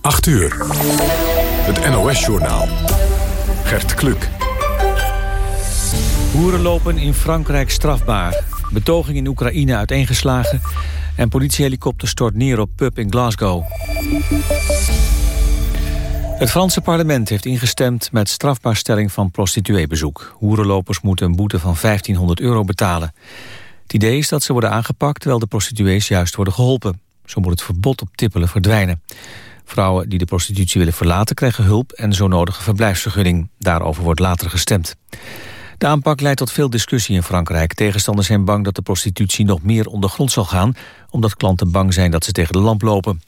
8 uur. Het NOS-journaal. Gert Kluk. Boeren lopen in Frankrijk strafbaar. Betoging in Oekraïne uiteengeslagen. En politiehelikopter stort neer op pub in Glasgow. Het Franse parlement heeft ingestemd met strafbaarstelling van prostitueebezoek. Hoerenlopers moeten een boete van 1500 euro betalen. Het idee is dat ze worden aangepakt terwijl de prostituees juist worden geholpen. Zo moet het verbod op tippelen verdwijnen. Vrouwen die de prostitutie willen verlaten krijgen hulp en zo nodige verblijfsvergunning. Daarover wordt later gestemd. De aanpak leidt tot veel discussie in Frankrijk. Tegenstanders zijn bang dat de prostitutie nog meer ondergrond zal gaan... omdat klanten bang zijn dat ze tegen de lamp lopen.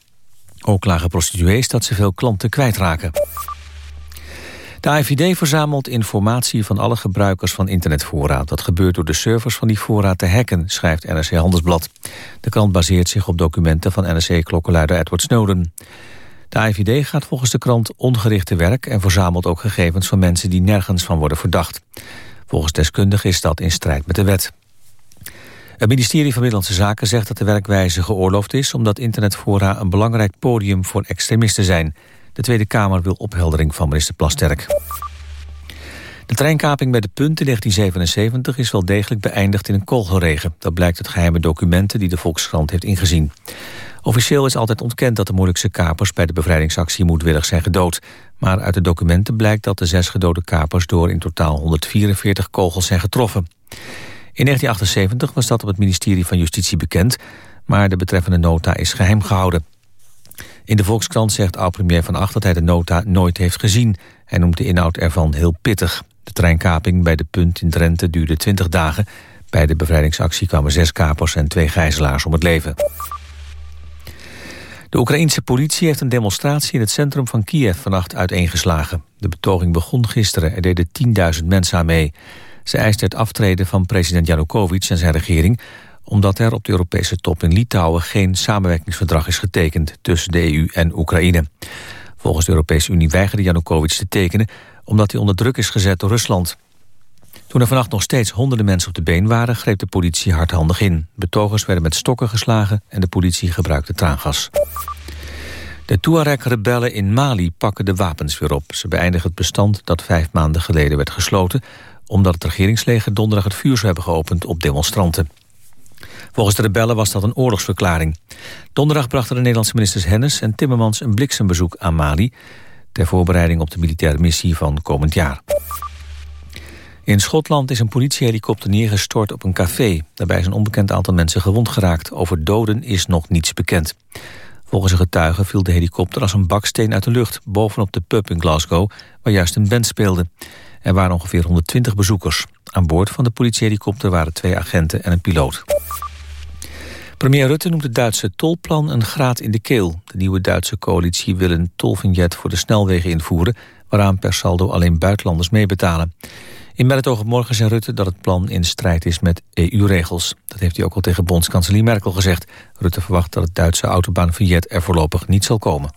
Ook klagen prostituees dat ze veel klanten kwijtraken. De AIVD verzamelt informatie van alle gebruikers van internetvoorraad. Dat gebeurt door de servers van die voorraad te hacken, schrijft NRC Handelsblad. De krant baseert zich op documenten van NRC-klokkenluider Edward Snowden. De AIVD gaat volgens de krant ongericht te werk... en verzamelt ook gegevens van mensen die nergens van worden verdacht. Volgens deskundigen is dat in strijd met de wet. Het ministerie van Middellandse Zaken zegt dat de werkwijze geoorloofd is... omdat internetfora een belangrijk podium voor extremisten zijn. De Tweede Kamer wil opheldering van minister Plasterk. De treinkaping bij de Punt in 1977 is wel degelijk beëindigd in een kogelregen. Dat blijkt uit geheime documenten die de Volkskrant heeft ingezien. Officieel is altijd ontkend dat de moeilijkste kapers bij de bevrijdingsactie moedwillig zijn gedood. Maar uit de documenten blijkt dat de zes gedode kapers door in totaal 144 kogels zijn getroffen. In 1978 was dat op het ministerie van Justitie bekend, maar de betreffende nota is geheim gehouden. In de Volkskrant zegt oud-premier Van Acht dat hij de nota nooit heeft gezien. Hij noemt de inhoud ervan heel pittig. De treinkaping bij de punt in Drenthe duurde 20 dagen. Bij de bevrijdingsactie kwamen zes kapers en twee gijzelaars om het leven. De Oekraïense politie heeft een demonstratie in het centrum van Kiev vannacht uiteengeslagen. De betoging begon gisteren, er deden 10.000 mensen aan mee. Ze eisten het aftreden van president Janukovic en zijn regering... omdat er op de Europese top in Litouwen geen samenwerkingsverdrag is getekend... tussen de EU en Oekraïne. Volgens de Europese Unie weigerde Janukovic te tekenen... omdat hij onder druk is gezet door Rusland. Toen er vannacht nog steeds honderden mensen op de been waren... greep de politie hardhandig in. Betogers werden met stokken geslagen en de politie gebruikte traangas. De Tuareg-rebellen in Mali pakken de wapens weer op. Ze beëindigen het bestand dat vijf maanden geleden werd gesloten... omdat het regeringsleger donderdag het vuur zou hebben geopend op demonstranten. Volgens de rebellen was dat een oorlogsverklaring. Donderdag brachten de Nederlandse ministers Hennis en Timmermans... een bliksembezoek aan Mali... ter voorbereiding op de militaire missie van komend jaar. In Schotland is een politiehelikopter neergestort op een café. Daarbij is een onbekend aantal mensen gewond geraakt. Over doden is nog niets bekend. Volgens een getuige viel de helikopter als een baksteen uit de lucht... bovenop de pub in Glasgow, waar juist een band speelde. Er waren ongeveer 120 bezoekers. Aan boord van de politiehelikopter waren twee agenten en een piloot. Premier Rutte noemt het Duitse tolplan een graad in de keel. De nieuwe Duitse coalitie wil een tolvignet voor de snelwegen invoeren... waaraan per saldo alleen buitenlanders meebetalen. In Met morgen zei Rutte dat het plan in strijd is met EU-regels. Dat heeft hij ook al tegen bondskanselier Merkel gezegd. Rutte verwacht dat het Duitse autobaanvignet er voorlopig niet zal komen.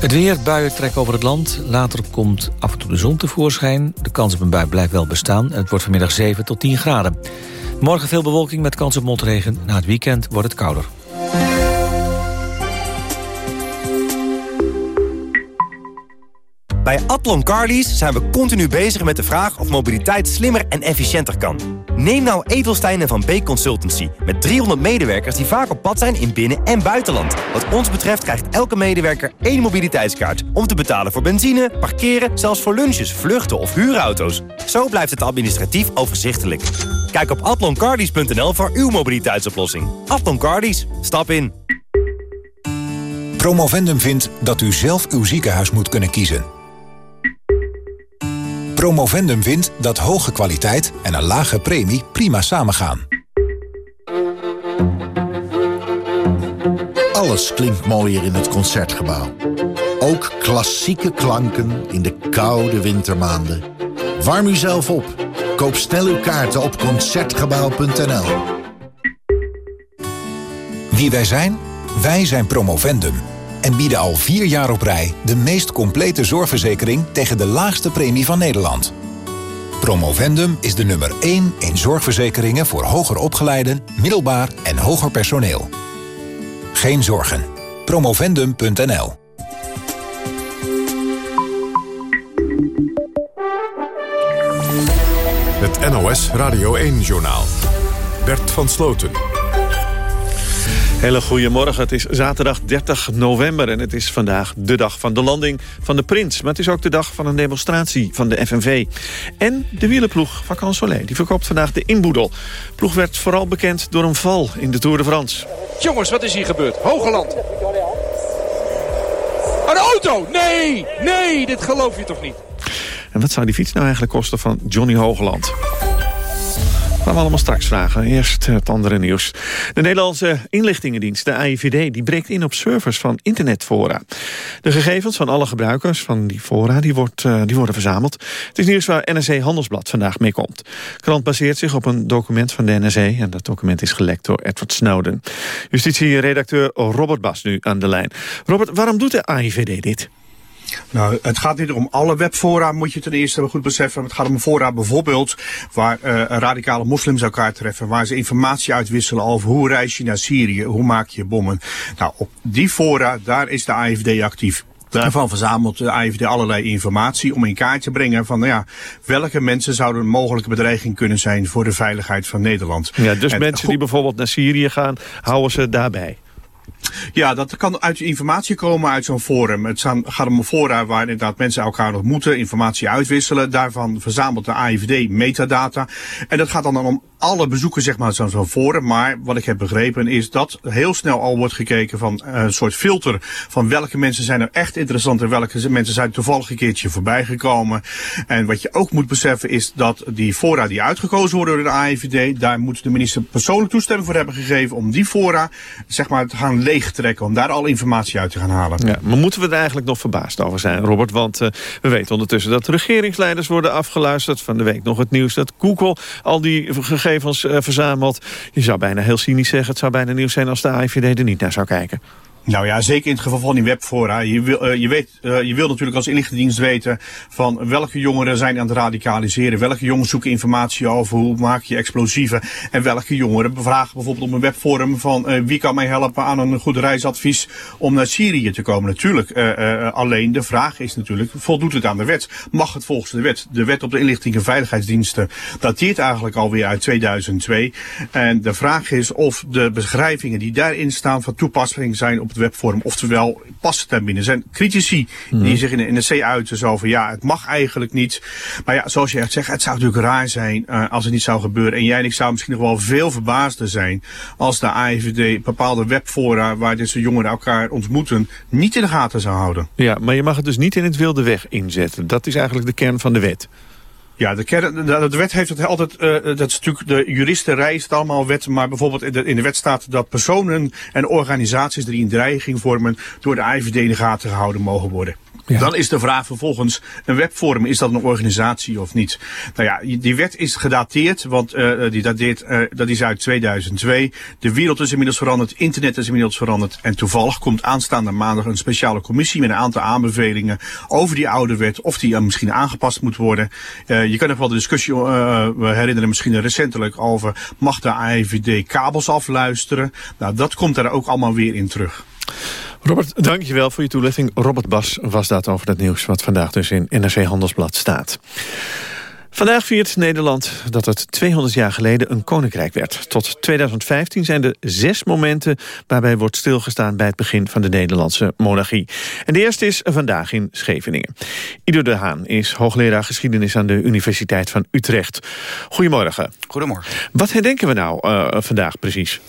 Het weer, buien trekken over het land. Later komt af en toe de zon tevoorschijn. De kans op een bui blijft wel bestaan het wordt vanmiddag 7 tot 10 graden. Morgen veel bewolking met kans op motregen. Na het weekend wordt het kouder. Bij Atlon Carlies zijn we continu bezig met de vraag of mobiliteit slimmer en efficiënter kan. Neem nou Edelstein en Van Beek Consultancy. Met 300 medewerkers die vaak op pad zijn in binnen- en buitenland. Wat ons betreft krijgt elke medewerker één mobiliteitskaart. Om te betalen voor benzine, parkeren, zelfs voor lunches, vluchten of huurauto's. Zo blijft het administratief overzichtelijk. Kijk op atloncardies.nl voor uw mobiliteitsoplossing. Atlon Cardies, stap in. Promovendum vindt dat u zelf uw ziekenhuis moet kunnen kiezen. Promovendum vindt dat hoge kwaliteit en een lage premie prima samengaan. Alles klinkt mooier in het Concertgebouw. Ook klassieke klanken in de koude wintermaanden. Warm u zelf op. Koop snel uw kaarten op Concertgebouw.nl. Wie wij zijn? Wij zijn Promovendum en bieden al vier jaar op rij de meest complete zorgverzekering tegen de laagste premie van Nederland. Promovendum is de nummer 1 in zorgverzekeringen voor hoger opgeleiden, middelbaar en hoger personeel. Geen zorgen. Promovendum.nl Het NOS Radio 1-journaal. Bert van Sloten. Hele goedemorgen. Het is zaterdag 30 november en het is vandaag de dag van de landing van de Prins. Maar het is ook de dag van een demonstratie van de FNV. En de wielenploeg van Soleil, die verkoopt vandaag de inboedel. De ploeg werd vooral bekend door een val in de Tour de France. Jongens, wat is hier gebeurd? Hogeland. Een auto! Nee! Nee, dit geloof je toch niet? En wat zou die fiets nou eigenlijk kosten van Johnny Hogeland? Gaan we allemaal straks vragen. Eerst het andere nieuws. De Nederlandse inlichtingendienst, de AIVD, die breekt in op servers van internetfora. De gegevens van alle gebruikers van die fora die, wordt, uh, die worden verzameld. Het is nieuws waar NRC Handelsblad vandaag mee komt. De krant baseert zich op een document van de NRC... en dat document is gelekt door Edward Snowden. Justitieredacteur Robert Bas nu aan de lijn. Robert, waarom doet de AIVD dit? Nou, het gaat niet om alle webfora, moet je ten eerste goed beseffen. Het gaat om een fora bijvoorbeeld waar uh, radicale moslims elkaar treffen. Waar ze informatie uitwisselen over hoe reis je naar Syrië, hoe maak je bommen. Nou, op die fora, daar is de AFD actief. Daarvan verzamelt de AFD allerlei informatie om in kaart te brengen van nou ja, welke mensen zouden een mogelijke bedreiging kunnen zijn voor de veiligheid van Nederland. Ja, dus mensen die bijvoorbeeld naar Syrië gaan, houden ze daarbij? Ja, dat kan uit informatie komen uit zo'n forum. Het gaat om een fora waar inderdaad mensen elkaar ontmoeten, informatie uitwisselen. Daarvan verzamelt de AIVD metadata. En dat gaat dan om alle bezoekers zeg maar zo'n zo forum. Maar wat ik heb begrepen is dat heel snel al wordt gekeken van eh, een soort filter. Van welke mensen zijn er echt interessant en welke mensen zijn toevallig een keertje voorbij gekomen. En wat je ook moet beseffen is dat die fora die uitgekozen worden door de AIVD. Daar moet de minister persoonlijk toestemming voor hebben gegeven om die fora zeg maar te gaan leegtrekken. Om daar al informatie uit te gaan halen. Ja, maar moeten we er eigenlijk nog verbaasd over zijn Robert? Want uh, we weten ondertussen dat regeringsleiders worden afgeluisterd. Van de week nog het nieuws dat Google al die gegevens uh, verzameld. Je zou bijna heel cynisch zeggen, het zou bijna nieuws zijn als de AIVD er niet naar zou kijken. Nou ja, zeker in het geval van die webfora. Je wil, uh, je weet, uh, je wil natuurlijk als inlichtingendienst weten van welke jongeren zijn aan het radicaliseren. Welke jongeren zoeken informatie over hoe maak je explosieven. En welke jongeren bevragen bijvoorbeeld op een webforum van uh, wie kan mij helpen aan een goed reisadvies om naar Syrië te komen. Natuurlijk, alleen de vraag is natuurlijk, voldoet het aan de wet? Mag het volgens de wet? De wet op de inlichting en veiligheidsdiensten dateert eigenlijk alweer uit 2002. En de vraag is of de beschrijvingen die daarin staan van toepassing zijn op webvorm. Oftewel, past het binnen? Er zijn critici die mhm. zich in de NRC uiten zo van ja, het mag eigenlijk niet. Maar ja, zoals je echt zegt, het zou natuurlijk raar zijn uh, als het niet zou gebeuren. En jij en ik zou misschien nog wel veel verbaasder zijn als de AIVD bepaalde webfora waar deze jongeren elkaar ontmoeten niet in de gaten zou houden. Ja, maar je mag het dus niet in het wilde weg inzetten. Dat is eigenlijk de kern van de wet. Ja, de, kern, de, de, wet heeft het altijd, uh, dat is natuurlijk, de juristerij is het allemaal wet, maar bijvoorbeeld in de, in de wet staat dat personen en organisaties die een dreiging vormen door de IVD in de gaten gehouden mogen worden. Dan is de vraag vervolgens, een webforum, is dat een organisatie of niet? Nou ja, die wet is gedateerd, want uh, die dateert, uh, dat is uit 2002. De wereld is inmiddels veranderd, internet is inmiddels veranderd. En toevallig komt aanstaande maandag een speciale commissie met een aantal aanbevelingen over die oude wet, of die uh, misschien aangepast moet worden. Je kan nog wel de discussie we herinneren misschien recentelijk over, mag de AIVD kabels afluisteren? Nou, dat komt daar ook allemaal weer in terug. Robert, dankjewel voor je toelichting. Robert Bas was dat over het nieuws wat vandaag dus in NRC Handelsblad staat. Vandaag viert Nederland dat het 200 jaar geleden een koninkrijk werd. Tot 2015 zijn er zes momenten waarbij wordt stilgestaan... bij het begin van de Nederlandse monarchie. En de eerste is vandaag in Scheveningen. Ido de Haan is hoogleraar geschiedenis aan de Universiteit van Utrecht. Goedemorgen. Goedemorgen. Wat herdenken we nou uh, vandaag precies?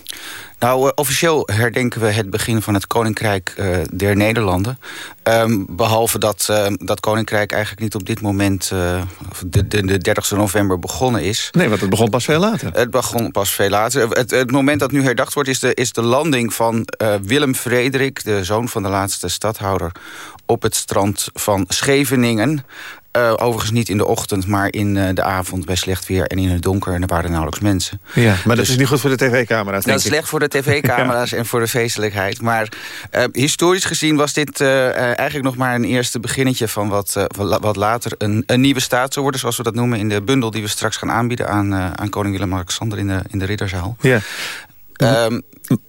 Nou, uh, officieel herdenken we het begin van het Koninkrijk uh, der Nederlanden. Um, behalve dat uh, dat Koninkrijk eigenlijk niet op dit moment... de, de, de 30 november begonnen is. Nee, want het begon pas veel later. Het begon pas veel later. Het, het moment dat nu herdacht wordt is de, is de landing van Willem Frederik... de zoon van de laatste stadhouder op het strand van Scheveningen. Uh, overigens niet in de ochtend, maar in uh, de avond bij slecht weer en in het donker. En er waren nauwelijks mensen. Ja, maar dat dus is niet goed voor de tv-camera's, Dat is slecht voor de tv-camera's en voor de feestelijkheid. Maar uh, historisch gezien was dit eigenlijk nog maar een eerste beginnetje... van wat, wat later een, een, nieuwe staat zou worden, zoals we dat noemen... in de bundel die we straks gaan aanbieden aan, aan koning Willem-Alexander in de, in de Ridderzaal. Ja. Um,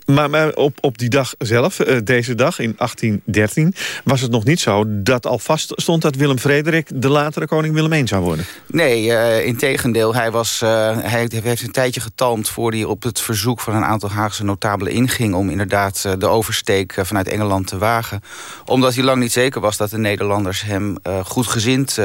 Maar, maar op, op die dag zelf, uh, deze dag in 1813... was het nog niet zo dat al vast stond dat Willem Frederik... de latere koning Willem I zou worden? Nee, uh, in tegendeel. Hij, was, uh, hij heeft een tijdje getalmd... voor hij op het verzoek van een aantal Haagse notabelen inging... om inderdaad de oversteek vanuit Engeland te wagen. Omdat hij lang niet zeker was dat de Nederlanders hem goedgezind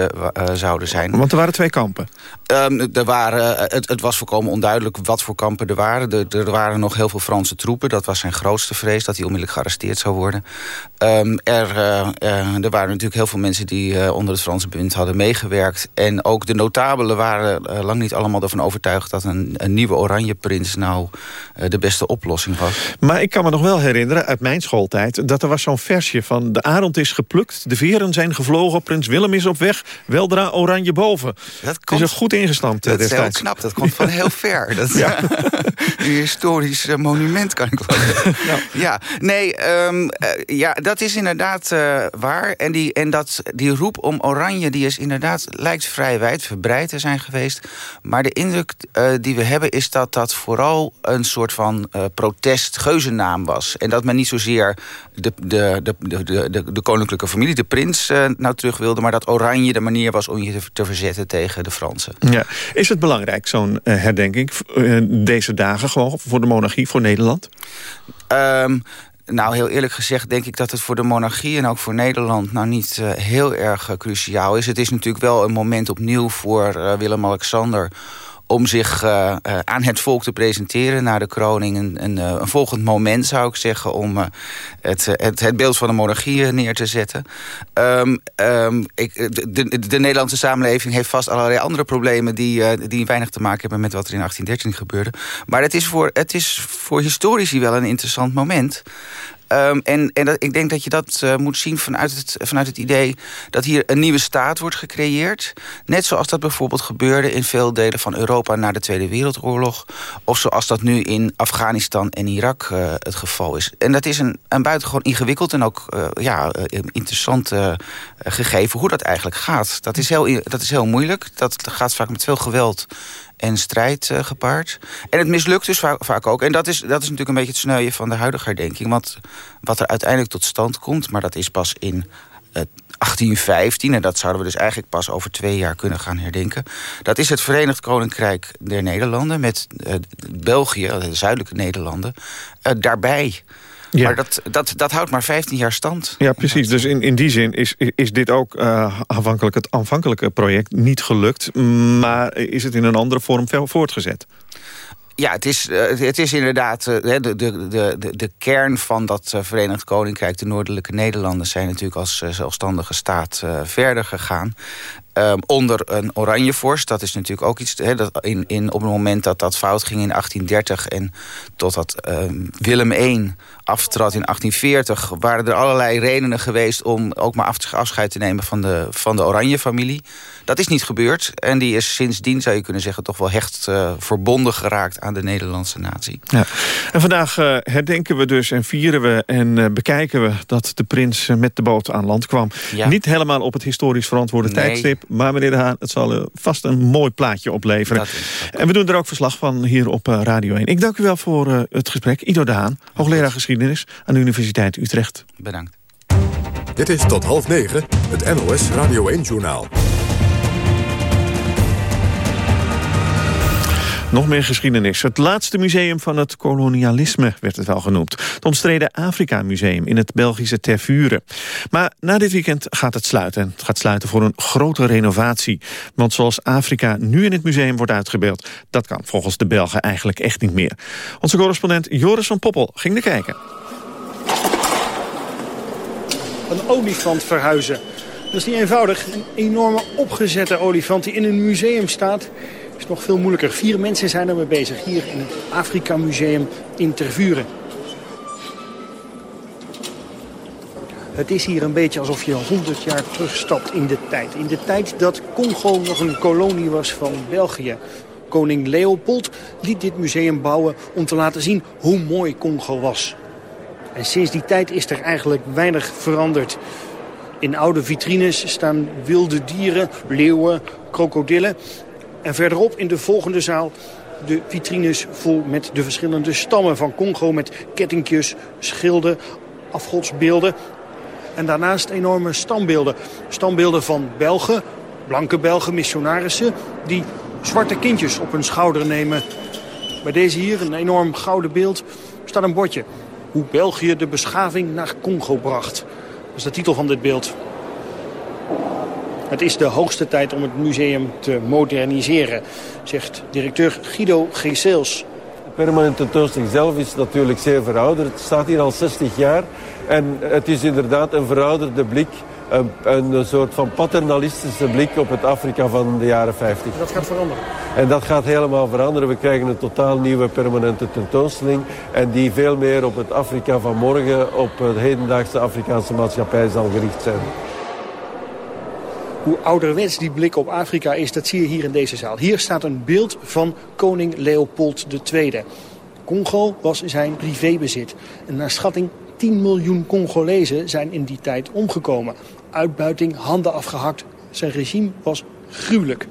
zouden zijn. Want er waren twee kampen? Um, er waren, het, het, was volkomen onduidelijk wat voor kampen er waren. Er, er waren nog heel veel Franse troepen. Dat was zijn grootste vrees, dat hij onmiddellijk gearresteerd zou worden. Um, er, uh, er waren natuurlijk heel veel mensen die uh, onder het Franse punt hadden meegewerkt. En ook de notabelen waren uh, lang niet allemaal ervan overtuigd... dat een, een nieuwe oranje prins nou de beste oplossing was. Maar ik kan me nog wel herinneren uit mijn schooltijd... dat er was zo'n versje van de arend is geplukt... de veren zijn gevlogen, prins Willem is op weg... weldra oranje boven. Dat komt, is er goed ingestampt dat destijds. is heel knap, dat komt van heel ver. Dat, ja. een historisch monument kan ik wel ja. ja, nee, um, uh, ja, dat is inderdaad uh, waar. En, die, en dat, die roep om oranje, die is inderdaad, lijkt vrij wijd verbreid te zijn geweest. Maar de indruk uh, die we hebben is dat dat vooral een soort van protestgeuzennaam was. En dat men niet zozeer de, de, de, de, de, de koninklijke familie, de prins, nou terug wilde... maar dat oranje de manier was om je te, te verzetten tegen de Fransen. Ja. Is het belangrijk, zo'n herdenking, deze dagen gewoon voor de monarchie, voor Nederland? Um, nou, heel eerlijk gezegd denk ik dat het voor de monarchie en ook voor Nederland nou niet uh, heel erg uh, cruciaal is. Het is natuurlijk wel een moment opnieuw voor uh, Willem-Alexander om zich uh, aan het volk te presenteren na de kroning. Een, een, een volgend moment zou ik zeggen om het, het, het, beeld van de monarchie neer te zetten. Um, um, ik, de, de, Nederlandse samenleving heeft vast allerlei andere problemen... Die, die weinig te maken hebben met wat er in 1813 gebeurde. Maar het is voor, het is voor historici wel een interessant moment. Um, en en dat, ik denk dat je dat uh, moet zien vanuit het, vanuit het idee... dat hier een nieuwe staat wordt gecreëerd. Net zoals dat bijvoorbeeld gebeurde in veel delen van Europa... na de Tweede Wereldoorlog. Of zoals dat nu in Afghanistan en Irak uh, het geval is. En dat is een, een buitengewoon ingewikkeld en ook ja, interessant gegeven... hoe dat eigenlijk gaat. Dat is, heel, dat is heel moeilijk. Dat gaat vaak met veel geweld en strijd uh, gepaard. En het mislukt dus vaak, ook. En dat is, dat is natuurlijk een beetje het sneuien van de huidige herdenking. Want wat er uiteindelijk tot stand komt... maar dat is pas in uh, 1815... en dat zouden we dus eigenlijk pas over twee jaar kunnen gaan herdenken... dat is het Verenigd Koninkrijk der Nederlanden... met uh, België, de zuidelijke Nederlanden, daarbij... Ja. Maar dat, dat, dat houdt maar 15 jaar stand. Ja, precies. Dus in, in die zin is, is dit ook uh, afhankelijk het aanvankelijke project niet gelukt. Maar is het in een andere vorm voortgezet? Ja, het is, uh, het is inderdaad uh, de, de, de, de, kern van dat Verenigd Koninkrijk. De Noordelijke Nederlanden zijn natuurlijk als zelfstandige staat verder gegaan. Um, onder een oranje vorst. Dat is natuurlijk ook iets... He, dat in, in, op het moment dat dat fout ging in 1830... en totdat um, Willem I aftrad in 1840... waren er allerlei redenen geweest om ook maar afscheid te nemen... van de, van de oranje familie. Dat is niet gebeurd. En die is sindsdien, zou je kunnen zeggen... toch wel hecht uh, verbonden geraakt aan de Nederlandse natie. Ja. En vandaag uh, herdenken we dus en vieren we en uh, bekijken we... dat de prins met de boot aan land kwam. Ja. Niet helemaal op het historisch verantwoorde nee. tijdstip... Maar meneer De Haan, het zal uh, vast een mooi plaatje opleveren. En we doen er ook verslag van hier op uh, Radio 1. Ik dank u wel voor uh, het gesprek. Ido De Haan, hoogleraar geschiedenis aan de Universiteit Utrecht. Bedankt. Dit is tot half negen, het NOS Radio 1-journaal. Nog meer geschiedenis. Het laatste museum van het kolonialisme werd het wel genoemd. Het omstreden Afrika Museum in het Belgische Tervuren. Maar na dit weekend gaat het sluiten. Het gaat sluiten voor een grote renovatie. Want zoals Afrika nu in het museum wordt uitgebeeld... dat kan volgens de Belgen eigenlijk echt niet meer. Onze correspondent Joris van Poppel ging er kijken. Een olifant verhuizen. Dat is niet eenvoudig. Een enorme opgezette olifant die in een museum staat is nog veel moeilijker. Vier mensen zijn ermee bezig hier in het Afrika Museum in Tervuren. Het is hier een beetje alsof je 100 jaar terugstapt in de tijd. In de tijd dat Congo nog een kolonie was van België. Koning Leopold liet dit museum bouwen om te laten zien hoe mooi Congo was. En sinds die tijd is er eigenlijk weinig veranderd. In oude vitrines staan wilde dieren, leeuwen, krokodillen. En verderop in de volgende zaal de vitrines vol met de verschillende stammen van Congo... met kettingjes, schilden, afgodsbeelden. En daarnaast enorme stambeelden. Stambeelden van Belgen, blanke Belgen, missionarissen... die zwarte kindjes op hun schouder nemen. Bij deze hier, een enorm gouden beeld, staat een bordje. Hoe België de beschaving naar Congo bracht. Dat is de titel van dit beeld. Het is de hoogste tijd om het museum te moderniseren, zegt directeur Guido Geesels. De permanente tentoonstelling zelf is natuurlijk zeer verouderd. Het staat hier al 60 jaar en het is inderdaad een verouderde blik een, een, soort van paternalistische blik op het Afrika van de jaren 50. Dat gaat veranderen? En dat gaat helemaal veranderen. We krijgen een totaal nieuwe permanente tentoonstelling. En die veel meer op het Afrika van morgen, op de hedendaagse Afrikaanse maatschappij zal gericht zijn. Hoe ouderwets die blik op Afrika is, dat zie je hier in deze zaal. Hier staat een beeld van koning Leopold II. Congo was zijn privébezit. En naar schatting 10 miljoen Congolezen zijn in die tijd omgekomen. Uitbuiting, handen afgehakt. Zijn regime was gruwelijk.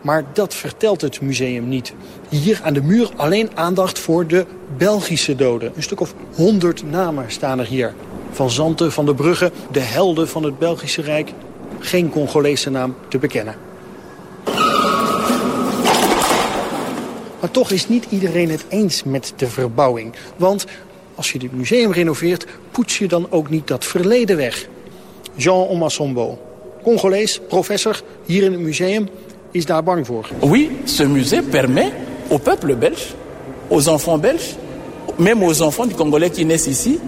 Maar dat vertelt het museum niet. Hier aan de muur alleen aandacht voor de Belgische doden. Een stuk of honderd namen staan er hier. Van Zanten, van de Brugge, de helden van het Belgische Rijk. Geen Congolese naam te bekennen. Maar toch is niet iedereen het eens met de verbouwing. Want als je dit museum renoveert, poets je dan ook niet dat verleden weg. Jean Omasombo, Congolees, professor hier in het museum, is daar bang voor. Oui, ce musée permet au peuple belge, aux enfants belges, même aux enfants du Congolais qui naissent ici,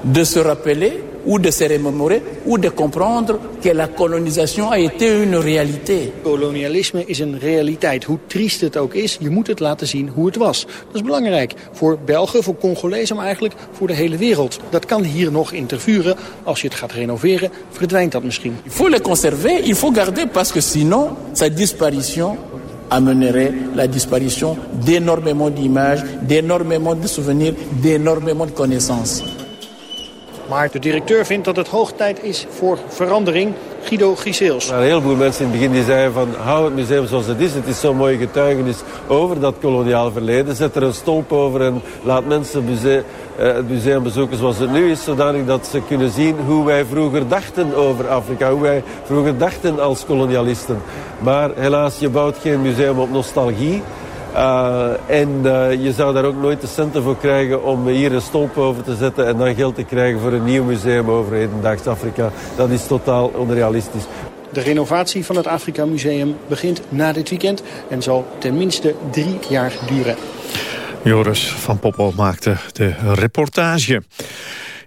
de se rappeler ou de se remémorer ou de comprendre que la colonisation a été une réalité. Kolonialisme is een realiteit. Hoe triest het ook is, je moet het laten zien hoe het was. Dat is belangrijk voor Belgen, voor Congolezen, maar eigenlijk voor de hele wereld. Dat kan hier nog in Tervuren. Als je het gaat renoveren, verdwijnt dat misschien. Il faut le conserver, il faut garder, parce que sinon, sa disparition amènerait la disparition d'énormément d'images, d'énormément de souvenirs, d'énormément de connaissances. Maar de directeur vindt dat het hoog tijd is voor verandering. Guido Giseels. Er waren een heleboel mensen in het begin die zeiden van... hou het museum zoals het is. Het is zo'n mooie getuigenis over dat koloniaal verleden. Zet er een stolp over en laat mensen uh, het museum bezoeken zoals het nu is. Zodanig dat ze kunnen zien hoe wij vroeger dachten over Afrika. Hoe wij vroeger dachten als kolonialisten. Maar helaas, je bouwt geen museum op nostalgie. Uh, en uh, je zou daar ook nooit de centen voor krijgen om hier een stolp over te zetten en dan geld te krijgen voor een nieuw museum over hedendaags Afrika. Dat is totaal onrealistisch. De renovatie van het Afrika Museum begint na dit weekend en zal tenminste drie jaar duren. Joris van Poppel maakte de reportage.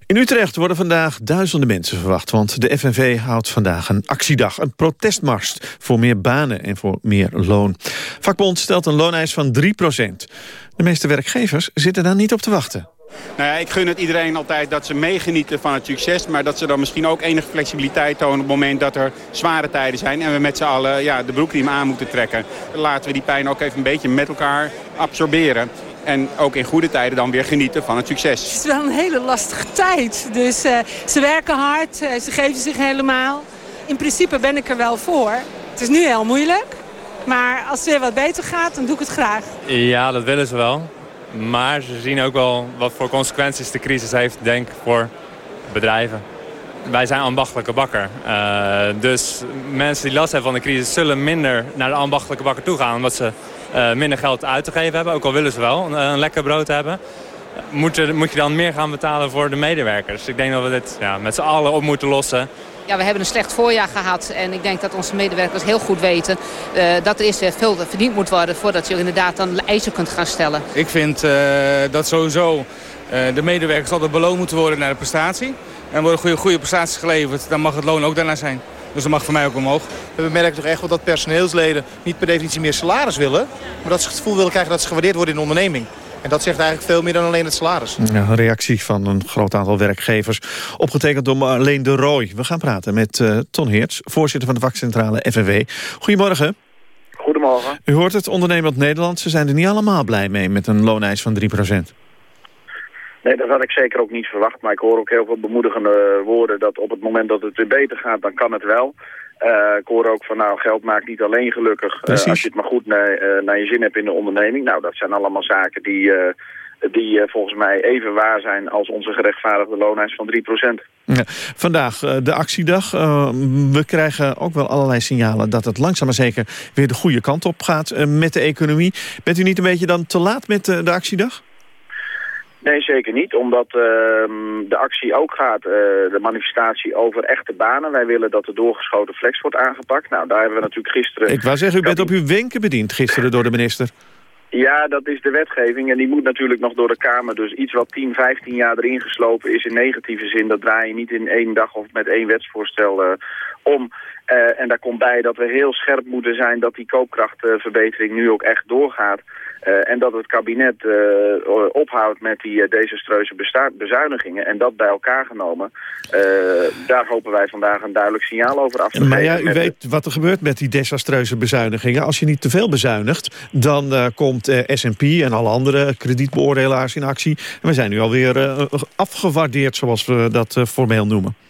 In Utrecht worden vandaag duizenden mensen verwacht... want de FNV houdt vandaag een actiedag, een protestmars... voor meer banen en voor meer loon. Vakbond stelt een looneis van 3% De meeste werkgevers zitten daar niet op te wachten. Nou ja, ik gun het iedereen altijd dat ze meegenieten van het succes... maar dat ze dan misschien ook enige flexibiliteit tonen... op het moment dat er zware tijden zijn... en we met z'n allen ja, de broekriem aan moeten trekken. Laten we die pijn ook even een beetje met elkaar absorberen. En ook in goede tijden dan weer genieten van het succes. Het is wel een hele lastige tijd. Dus uh, ze werken hard, uh, ze geven zich helemaal. In principe ben ik er wel voor. Het is nu heel moeilijk. Maar als het weer wat beter gaat, dan doe ik het graag. Ja, dat willen ze wel. Maar ze zien ook wel wat voor consequenties de crisis heeft, denk ik, voor bedrijven. Wij zijn ambachtelijke bakker. Uh, dus mensen die last hebben van de crisis zullen minder naar de ambachtelijke bakker toe gaan. Omdat ze minder geld uit te geven hebben. Ook al willen ze wel een, een lekker brood hebben. Moet, moet je dan meer gaan betalen voor de medewerkers. Ik denk dat we dit ja, met z'n allen op moeten lossen. Ja, we hebben een slecht voorjaar gehad en ik denk dat onze medewerkers heel goed weten uh, dat er eerst veel verdiend moet worden voordat je inderdaad dan eisen kunt gaan stellen. Ik vind uh, dat sowieso uh, de medewerkers altijd beloond moeten worden naar de prestatie. En worden goede, goede prestaties geleverd, dan mag het loon ook daarna zijn. Dus dat mag voor mij ook omhoog. We merken toch echt wel dat personeelsleden niet per definitie meer salaris willen. Maar dat ze het gevoel willen krijgen dat ze gewaardeerd worden in de onderneming. En dat zegt eigenlijk veel meer dan alleen het salaris. Ja, een reactie van een groot aantal werkgevers. Opgetekend door Marleen de Rooij. We gaan praten met uh, Ton Heerts, voorzitter van de vakcentrale FNW. Goedemorgen. Goedemorgen. U hoort het, ondernemend Nederland. Ze zijn er niet allemaal blij mee met een looneis van 3 Nee, dat had ik zeker ook niet verwacht. Maar ik hoor ook heel veel bemoedigende woorden dat op het moment dat het weer beter gaat, dan kan het wel. Eh, ik hoor ook van, nou, geld maakt niet alleen gelukkig eh, als je het maar goed naar, eh, naar je zin hebt in de onderneming. Nou, dat zijn allemaal zaken die, die volgens mij even waar zijn als onze gerechtvaardigde looneis van 3%. Ja, vandaag de actiedag. We krijgen ook wel allerlei signalen dat het langzaam maar zeker weer de goede kant op gaat met de economie. Bent u niet een beetje dan te laat met de actiedag? Nee, zeker niet. Omdat ehm, de actie ook gaat, eh, de manifestatie, over echte banen. Wij willen dat de doorgeschoten flex wordt aangepakt. Nou, daar hebben we natuurlijk gisteren... Ik wou zeggen, u bent op uw wenken bediend gisteren door de minister. Ja, dat is de wetgeving en die moet natuurlijk nog door de Kamer. Dus iets wat 10, 15 jaar erin geslopen is in negatieve zin... dat draai je niet in één dag of met één wetsvoorstel eh, om. Eh, en daar komt bij dat we heel scherp moeten zijn dat die koopkrachtverbetering nu ook echt doorgaat. Eh, en dat het kabinet eh, ophoudt met die desastreuze bezuinigingen. En dat bij elkaar genomen. daar hopen wij vandaag een duidelijk signaal over af te geven. Maar ja, u weet wat er gebeurt met die desastreuze bezuinigingen. Als je niet te veel bezuinigt, dan komt S&P en alle andere kredietbeoordelaars in actie. En we zijn nu alweer afgewaardeerd, zoals we dat formeel noemen.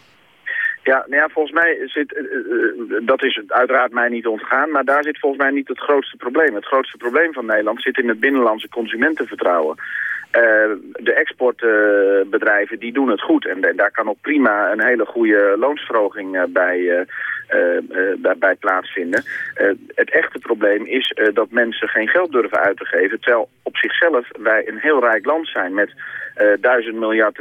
Ja, nou volgens mij zit, eh, eh, dat is uiteraard mij niet ontgaan, maar daar zit volgens mij niet het grootste probleem. Het grootste probleem van Nederland zit in het binnenlandse consumentenvertrouwen. Eh, de exportbedrijven die doen het goed en, en daar kan ook prima een hele goede loonsverhoging eh, bij, eh, eh, eh, bij, bij plaatsvinden. Eh, het echte probleem is eh, dat mensen geen geld durven uit te geven, terwijl op zichzelf wij een heel rijk land zijn met duizend miljard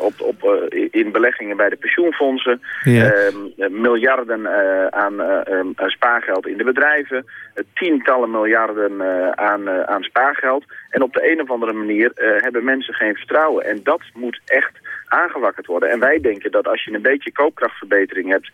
op, op, in beleggingen bij de pensioenfondsen. Ja. Ehm, eh, miljarden eh, aan eh, ehm, aan spaargeld in de bedrijven. tientallen miljarden aan, aan spaargeld. En op de een of andere manier hebben mensen geen vertrouwen. En dat moet echt aangewakkerd worden. En wij denken dat als je een beetje koopkrachtverbetering hebt...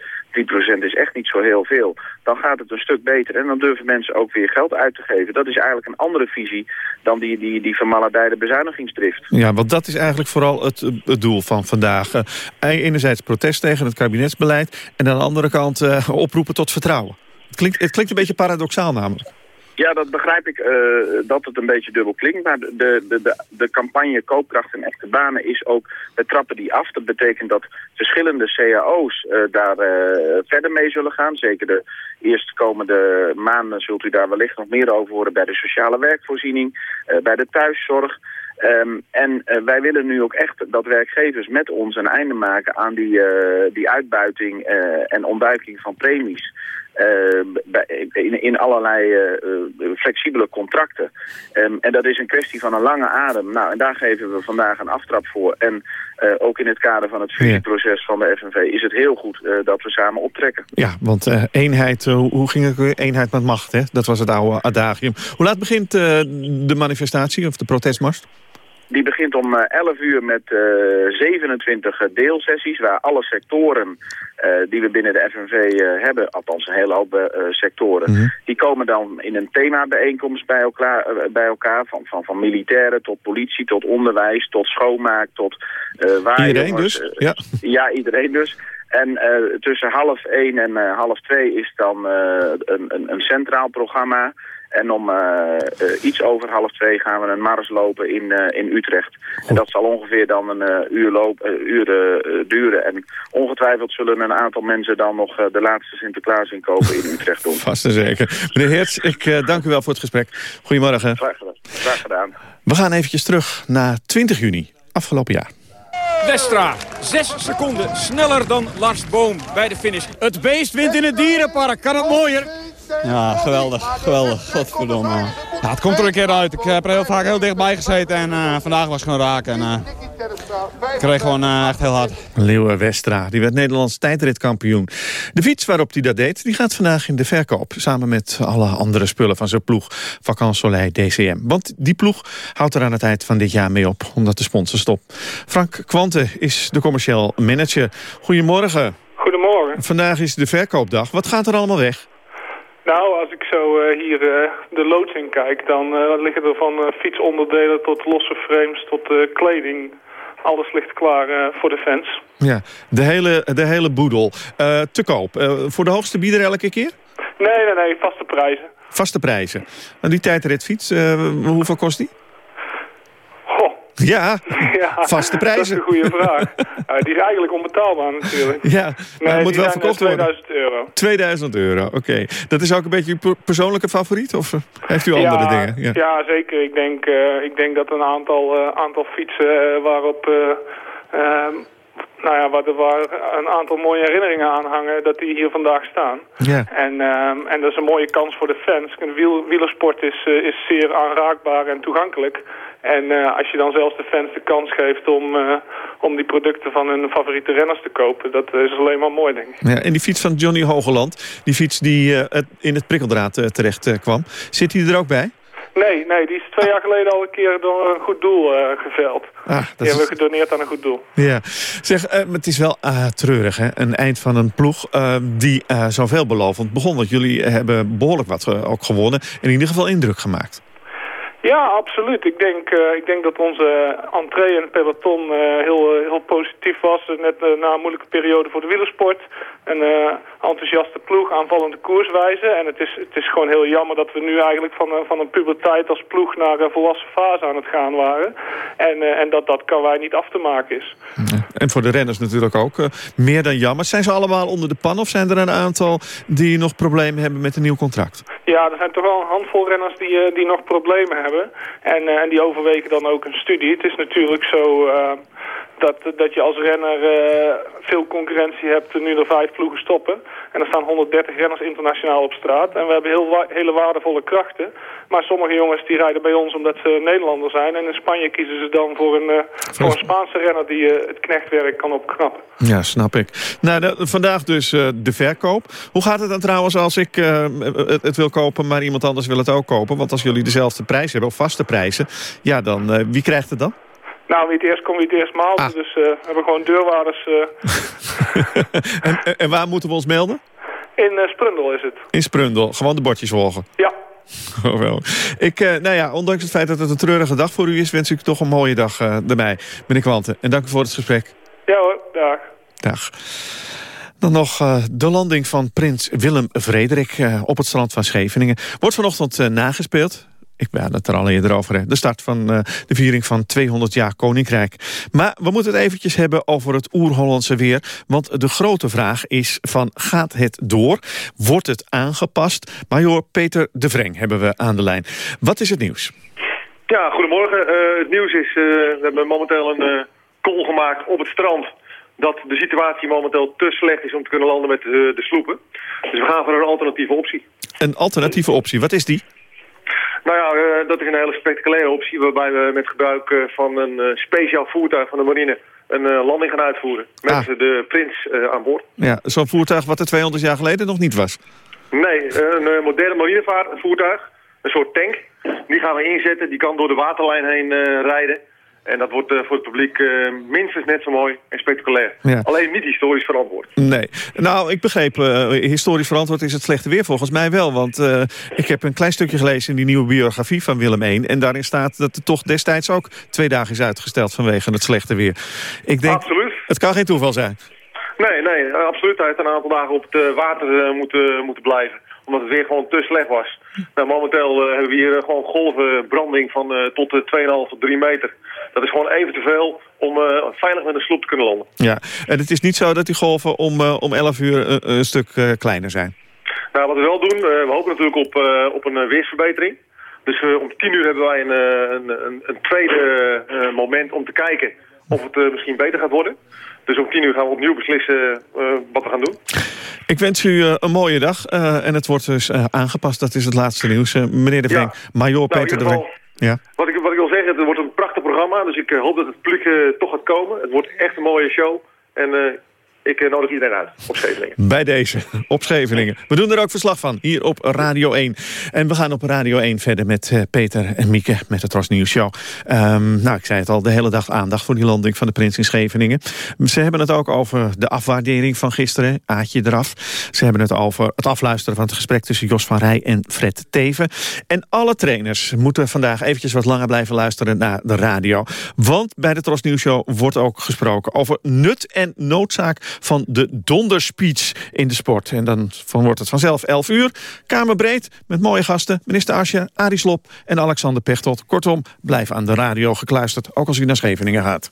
3% is echt niet zo heel veel. Dan gaat het een stuk beter. En dan durven mensen ook weer geld uit te geven. Dat is eigenlijk een andere visie dan die, die, die vermaledijde bezuinigingsdrift. Ja, want dat is eigenlijk vooral het, het doel van vandaag. Eh, enerzijds protest tegen het kabinetsbeleid... en aan de andere kant eh, oproepen tot vertrouwen. Het klinkt, het klinkt een beetje paradoxaal namelijk. Ja, dat begrijp ik, eh, dat het een beetje dubbel klinkt. Maar de, de, de, de campagne Koopkracht en Echte Banen is ook, we trappen die af. Dat betekent dat verschillende cao's eh, daar eh, verder mee zullen gaan. Zeker de eerstkomende maanden zult u daar wellicht nog meer over horen bij de sociale werkvoorziening, bij de thuiszorg. Ehm, en wij willen nu ook echt dat werkgevers met ons een einde maken aan die, die uitbuiting en ontduiking van premies. Eh, bij- in, in allerlei eh, eh, flexibele contracten. Ehm, en dat is een kwestie van een lange adem. Nou, en daar geven we vandaag een aftrap voor. En ook in het kader van het fusieproces van de FNV is het heel goed dat we samen optrekken. Ja, want eenheid, hoe, ging het weer? Eenheid met macht, hè? Dat was het oude adagium. Hoe laat begint de manifestatie of de protestmars? Die begint om eh, 11 uur met eh, 27 eh, deelsessies waar alle sectoren eh, die we binnen de FNV eh, hebben, althans een hele hoop eh, sectoren, die komen dan in een themabijeenkomst bij elkaar, eh, bij elkaar van, van, van militairen tot politie, tot onderwijs, tot schoonmaak, tot eh waar Iedereen dus? Ja. ja, iedereen dus. En eh, tussen half één en eh, half twee is dan eh, een, een, een centraal programma. En om eh, eh, iets over half twee gaan we een mars lopen in, eh, in Utrecht. En dat zal ongeveer dan een uur, loop, uur eh, duren. En ongetwijfeld zullen een aantal mensen dan nog de laatste Sinterklaas inkopen in Utrecht doen. Vast en zeker. Meneer Heerts, ik eh, dank u wel voor het gesprek. Goedemorgen. Graag gedaan. Graag gedaan. We gaan eventjes terug naar 20 juni, afgelopen jaar. Westra, zes seconden sneller dan Lars Boom bij de finish. Het beest wint in het dierenpark. Kan het mooier? Ja, geweldig. Geweldig. Godverdomme. Ja, het komt er een keer uit. Ik heb er heel vaak heel dichtbij gezeten en eh, vandaag was het gewoon raak. En, eh, ik kreeg gewoon eh, echt heel hard. Leeuwen Westra, die werd Nederlands tijdritkampioen. De fiets waarop hij dat deed, die gaat vandaag in de verkoop. Samen met alle andere spullen van zijn ploeg, Vakant Soleil DCM. Want die ploeg houdt er aan het eind van dit jaar mee op, omdat de sponsor stopt. Frank Kwante is de commercieel manager. Goedemorgen. Goedemorgen. Vandaag is de verkoopdag. Wat gaat er allemaal weg? Nou, als ik zo eh, hier eh, de loods in kijk, dan eh, liggen er van fietsonderdelen tot losse frames tot kleding. Alles ligt klaar voor de fans. Ja, de hele, de hele boedel. Te koop. Voor de hoogste bieder elke keer? Nee, nee, nee, vaste prijzen. Vaste prijzen. En die tijdritfiets, hoeveel kost die? Ja, ja vaste prijzen. Dat is een goede vraag. Uh, die is eigenlijk onbetaalbaar natuurlijk. Ja, maar nee, het moet wel zijn, verkocht uh, worden. 2000 euro. 2000 euro, oké. Dat is ook een beetje uw persoonlijke favoriet? Of uh, heeft u andere ja, dingen? Ja. ja, zeker. Ik denk, uh, ik denk dat een aantal, aantal fietsen waarop... ehm, nou ja, waar, waar een aantal mooie herinneringen aan hangen, dat die hier vandaag staan. Ja. En, um, en dat is een mooie kans voor de fans. Wiel, wielersport is, uh, is zeer aanraakbaar en toegankelijk. En uh, als je dan zelfs de fans de kans geeft om, uh, om die producten van hun favoriete renners te kopen, dat is alleen maar mooi, denk ik. Ja, en die fiets van Johnny Hogeland, die fiets die in het prikkeldraad terecht kwam, zit die er ook bij? Nee, nee, die is twee jaar geleden al een keer door een goed doel geveld. Ah, dat die hebben we gedoneerd aan een goed doel. Ja, zeg, het is wel uh, treurig, hè? Een eind van een ploeg die zo veelbelovend begon. Want jullie hebben behoorlijk wat ook gewonnen en in ieder geval indruk gemaakt. Ja, absoluut. Ik denk, uh, ik denk dat onze entree in het peloton uh, heel, uh, heel positief was. Net na een moeilijke periode voor de wielersport. Een enthousiaste ploeg, aanvallende koerswijze. En het is, het is gewoon heel jammer dat we nu eigenlijk van, van een puberteit als ploeg naar een volwassen fase aan het gaan waren. En, en dat dat kan wij niet af te maken is. En voor de renners natuurlijk ook. meer dan jammer. Zijn ze allemaal onder de pan of zijn er een aantal die nog problemen hebben met een nieuw contract? Ja, er zijn toch wel een handvol renners die, die nog problemen hebben. En, uh, en die overwegen dan ook een studie. Het is natuurlijk zo uh, dat, dat je als renner uh, veel concurrentie hebt nu er vijf ploegen stoppen. En er staan 130 renners internationaal op straat. En we hebben heel hele waardevolle krachten. Maar sommige jongens die rijden bij ons omdat ze Nederlander zijn. En in Spanje kiezen ze dan voor een, voor een Spaanse renner die het knechtwerk kan opknappen. Ja, snap ik. Nou, vandaag dus de verkoop. Hoe gaat het dan trouwens als ik het wil kopen, maar iemand anders wil het ook kopen? Want als jullie dezelfde prijs hebben, of vaste prijzen, ja, dan wie krijgt het dan? Nou, wie het eerst komt, wie het eerst maalt. Ah. Dus uh, we hebben gewoon deurwaarders. Uh... en, en, waar moeten we ons melden? In uh, Sprundel is het. In Sprundel, gewoon de bordjes volgen? Ja. Oh, wel. Ik, nou ja, ondanks het feit dat het een treurige dag voor u is... wens ik toch een mooie dag erbij, meneer Kwanten. En dank u voor het gesprek. Ja hoor, dag. Dag. Dan nog uh, de landing van prins Willem-Frederik uh, op het strand van Scheveningen. Wordt vanochtend uh, nagespeeld. Ik ben het er al eerder over. De start van uh, de viering van 200 jaar Koninkrijk. Maar we moeten het eventjes hebben over het oer-Hollandse weer. Want de grote vraag is van gaat het door? Wordt het aangepast? Major Peter de Vreng hebben we aan de lijn. Wat is het nieuws? Ja, goedemorgen. Uh, het nieuws is, uh, we hebben momenteel een call gemaakt op het strand dat de situatie momenteel te slecht is om te kunnen landen met de, de sloepen. Dus we gaan voor een alternatieve optie. Een alternatieve optie, wat is die? Nou ja, uh, dat is een hele spectaculaire optie waarbij we met gebruik uh, van een uh, speciaal voertuig van de marine een landing gaan uitvoeren. Met ah. de prins aan boord. Ja, zo'n voertuig wat er 200 jaar geleden nog niet was? Nee, een moderne marinevaartvoertuig, een soort tank. Die gaan we inzetten, die kan door de waterlijn heen rijden. En dat wordt uh, voor het publiek uh, minstens net zo mooi en spectaculair. Ja. Alleen niet historisch verantwoord. Nee. Nou, ik begreep, uh, historisch verantwoord is het slechte weer volgens mij wel. Want ik heb een klein stukje gelezen in die nieuwe biografie van Willem I. En daarin staat dat het toch destijds ook twee dagen is uitgesteld vanwege het slechte weer. Ik denk, absoluut. Het kan geen toeval zijn. Nee, nee, absoluut. Hij heeft een aantal dagen op het water moeten, moeten blijven omdat het weer gewoon te slecht was. Nou, momenteel uh, hebben we hier uh, gewoon golvenbranding van uh, tot 2,5 tot 3 meter. Dat is gewoon even te veel om veilig met een sloep te kunnen landen. Ja, en het is niet zo dat die golven om, om 11 uur een stuk kleiner zijn? Nou, wat we wel doen, we hopen natuurlijk op, op een weersverbetering. Dus om 10 uur hebben wij een, een, een, een tweede moment om te kijken of het misschien beter gaat worden. Dus om 10 uur gaan we opnieuw beslissen wat we gaan doen. Ik wens u uh, een mooie dag. Uh, en het wordt dus aangepast. Dat is het laatste nieuws. meneer De Vreng, ja. Major nou, Peter De Vreng. Ja. Wat, ik, wat ik wil zeggen, het wordt een prachtig programma. Dus ik hoop dat het publiek toch gaat komen. Het wordt echt een mooie show. En ik nodig iedereen uit op Scheveningen. Bij deze, op Scheveningen. We doen er ook verslag van, hier op Radio 1. En we gaan op Radio 1 verder met uh, Peter en Mieke met de Tros Nieuws Show. Um, nou, ik zei het al, de hele dag aandacht voor die landing van de prins in Scheveningen. Ze hebben het ook over de afwaardering van gisteren, Aatje eraf. Ze hebben het over het afluisteren van het gesprek tussen Jos van Rij en Fred Teven. En alle trainers moeten vandaag eventjes wat langer blijven luisteren naar de radio. Want bij de Tros Nieuws Show wordt ook gesproken over nut en noodzaak van de donderspeech in de sport. En dan wordt het vanzelf 11 uur. Kamerbreed met mooie gasten. Minister Asje, Arie Slop en Alexander Pechtold. Kortom, blijf aan de radio gekluisterd. Ook als u naar Scheveningen gaat.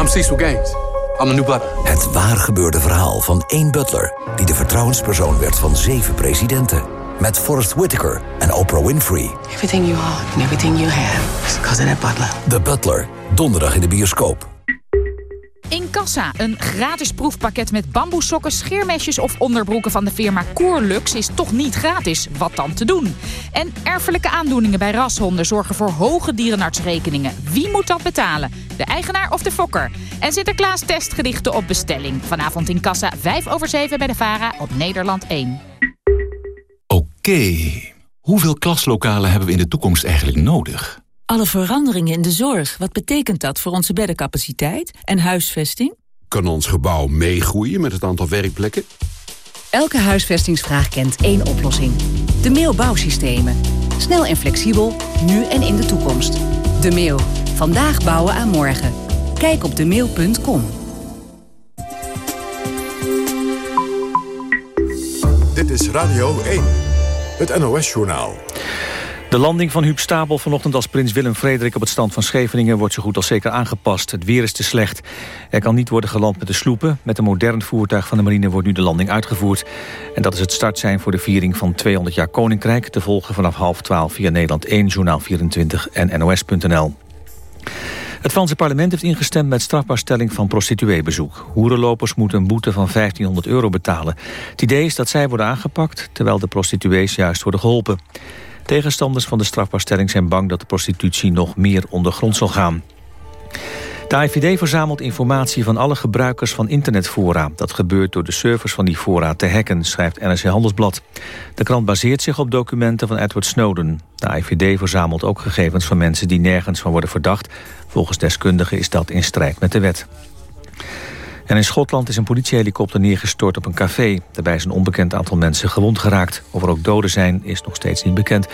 I'm Cecil Gaines. I'm the new butler. Het waar gebeurde verhaal van één butler... die de vertrouwenspersoon werd van zeven presidenten. Met Forrest Whitaker en Oprah Winfrey. Everything you are and everything you have is because of that butler. The Butler, donderdag in de bioscoop. Incassa, een gratis proefpakket met bamboesokken, scheermesjes of onderbroeken van de firma Coorlux is toch niet gratis. Wat dan te doen? En erfelijke aandoeningen bij rashonden zorgen voor hoge dierenartsrekeningen. Wie moet dat betalen? De eigenaar of de fokker? En Sinterklaas testgerichten op bestelling. Vanavond in Kassa, 5 over 7 bij de VARA op Nederland 1. Oké, hoeveel klaslokalen hebben we in de toekomst eigenlijk nodig? Alle veranderingen in de zorg, wat betekent dat voor onze beddencapaciteit en huisvesting? Kan ons gebouw meegroeien met het aantal werkplekken? Elke huisvestingsvraag kent één oplossing. De Mail Bouwsystemen. Snel en flexibel, nu en in de toekomst. De Mail. Vandaag bouwen aan morgen. Kijk op demail.com. Dit is Radio 1, het NOS-journaal. De landing van Huub Stapel vanochtend als prins Willem-Frederik op het strand van Scheveningen wordt zo goed als zeker aangepast. Het weer is te slecht. Er kan niet worden geland met de sloepen. Met een modern voertuig van de marine wordt nu de landing uitgevoerd. En dat is het startsein voor de viering van 200 jaar Koninkrijk. Te volgen vanaf half 12 via Nederland 1, Journaal 24 en NOS.nl. Het Franse parlement heeft ingestemd met strafbaarstelling van prostitueebezoek. Hoerenlopers moeten een boete van 1500 euro betalen. Het idee is dat zij worden aangepakt, terwijl de prostituees juist worden geholpen. Tegenstanders van de strafbaarstelling zijn bang dat de prostitutie nog meer ondergrond zal gaan. De AIVD verzamelt informatie van alle gebruikers van internetfora. Dat gebeurt door de servers van die fora te hacken, schrijft NRC Handelsblad. De krant baseert zich op documenten van Edward Snowden. De AIVD verzamelt ook gegevens van mensen die nergens van worden verdacht. Volgens deskundigen is dat in strijd met de wet. En in Schotland is een politiehelikopter neergestort op een café. Daarbij is een onbekend aantal mensen gewond geraakt. Of er ook doden zijn, is nog steeds niet bekend.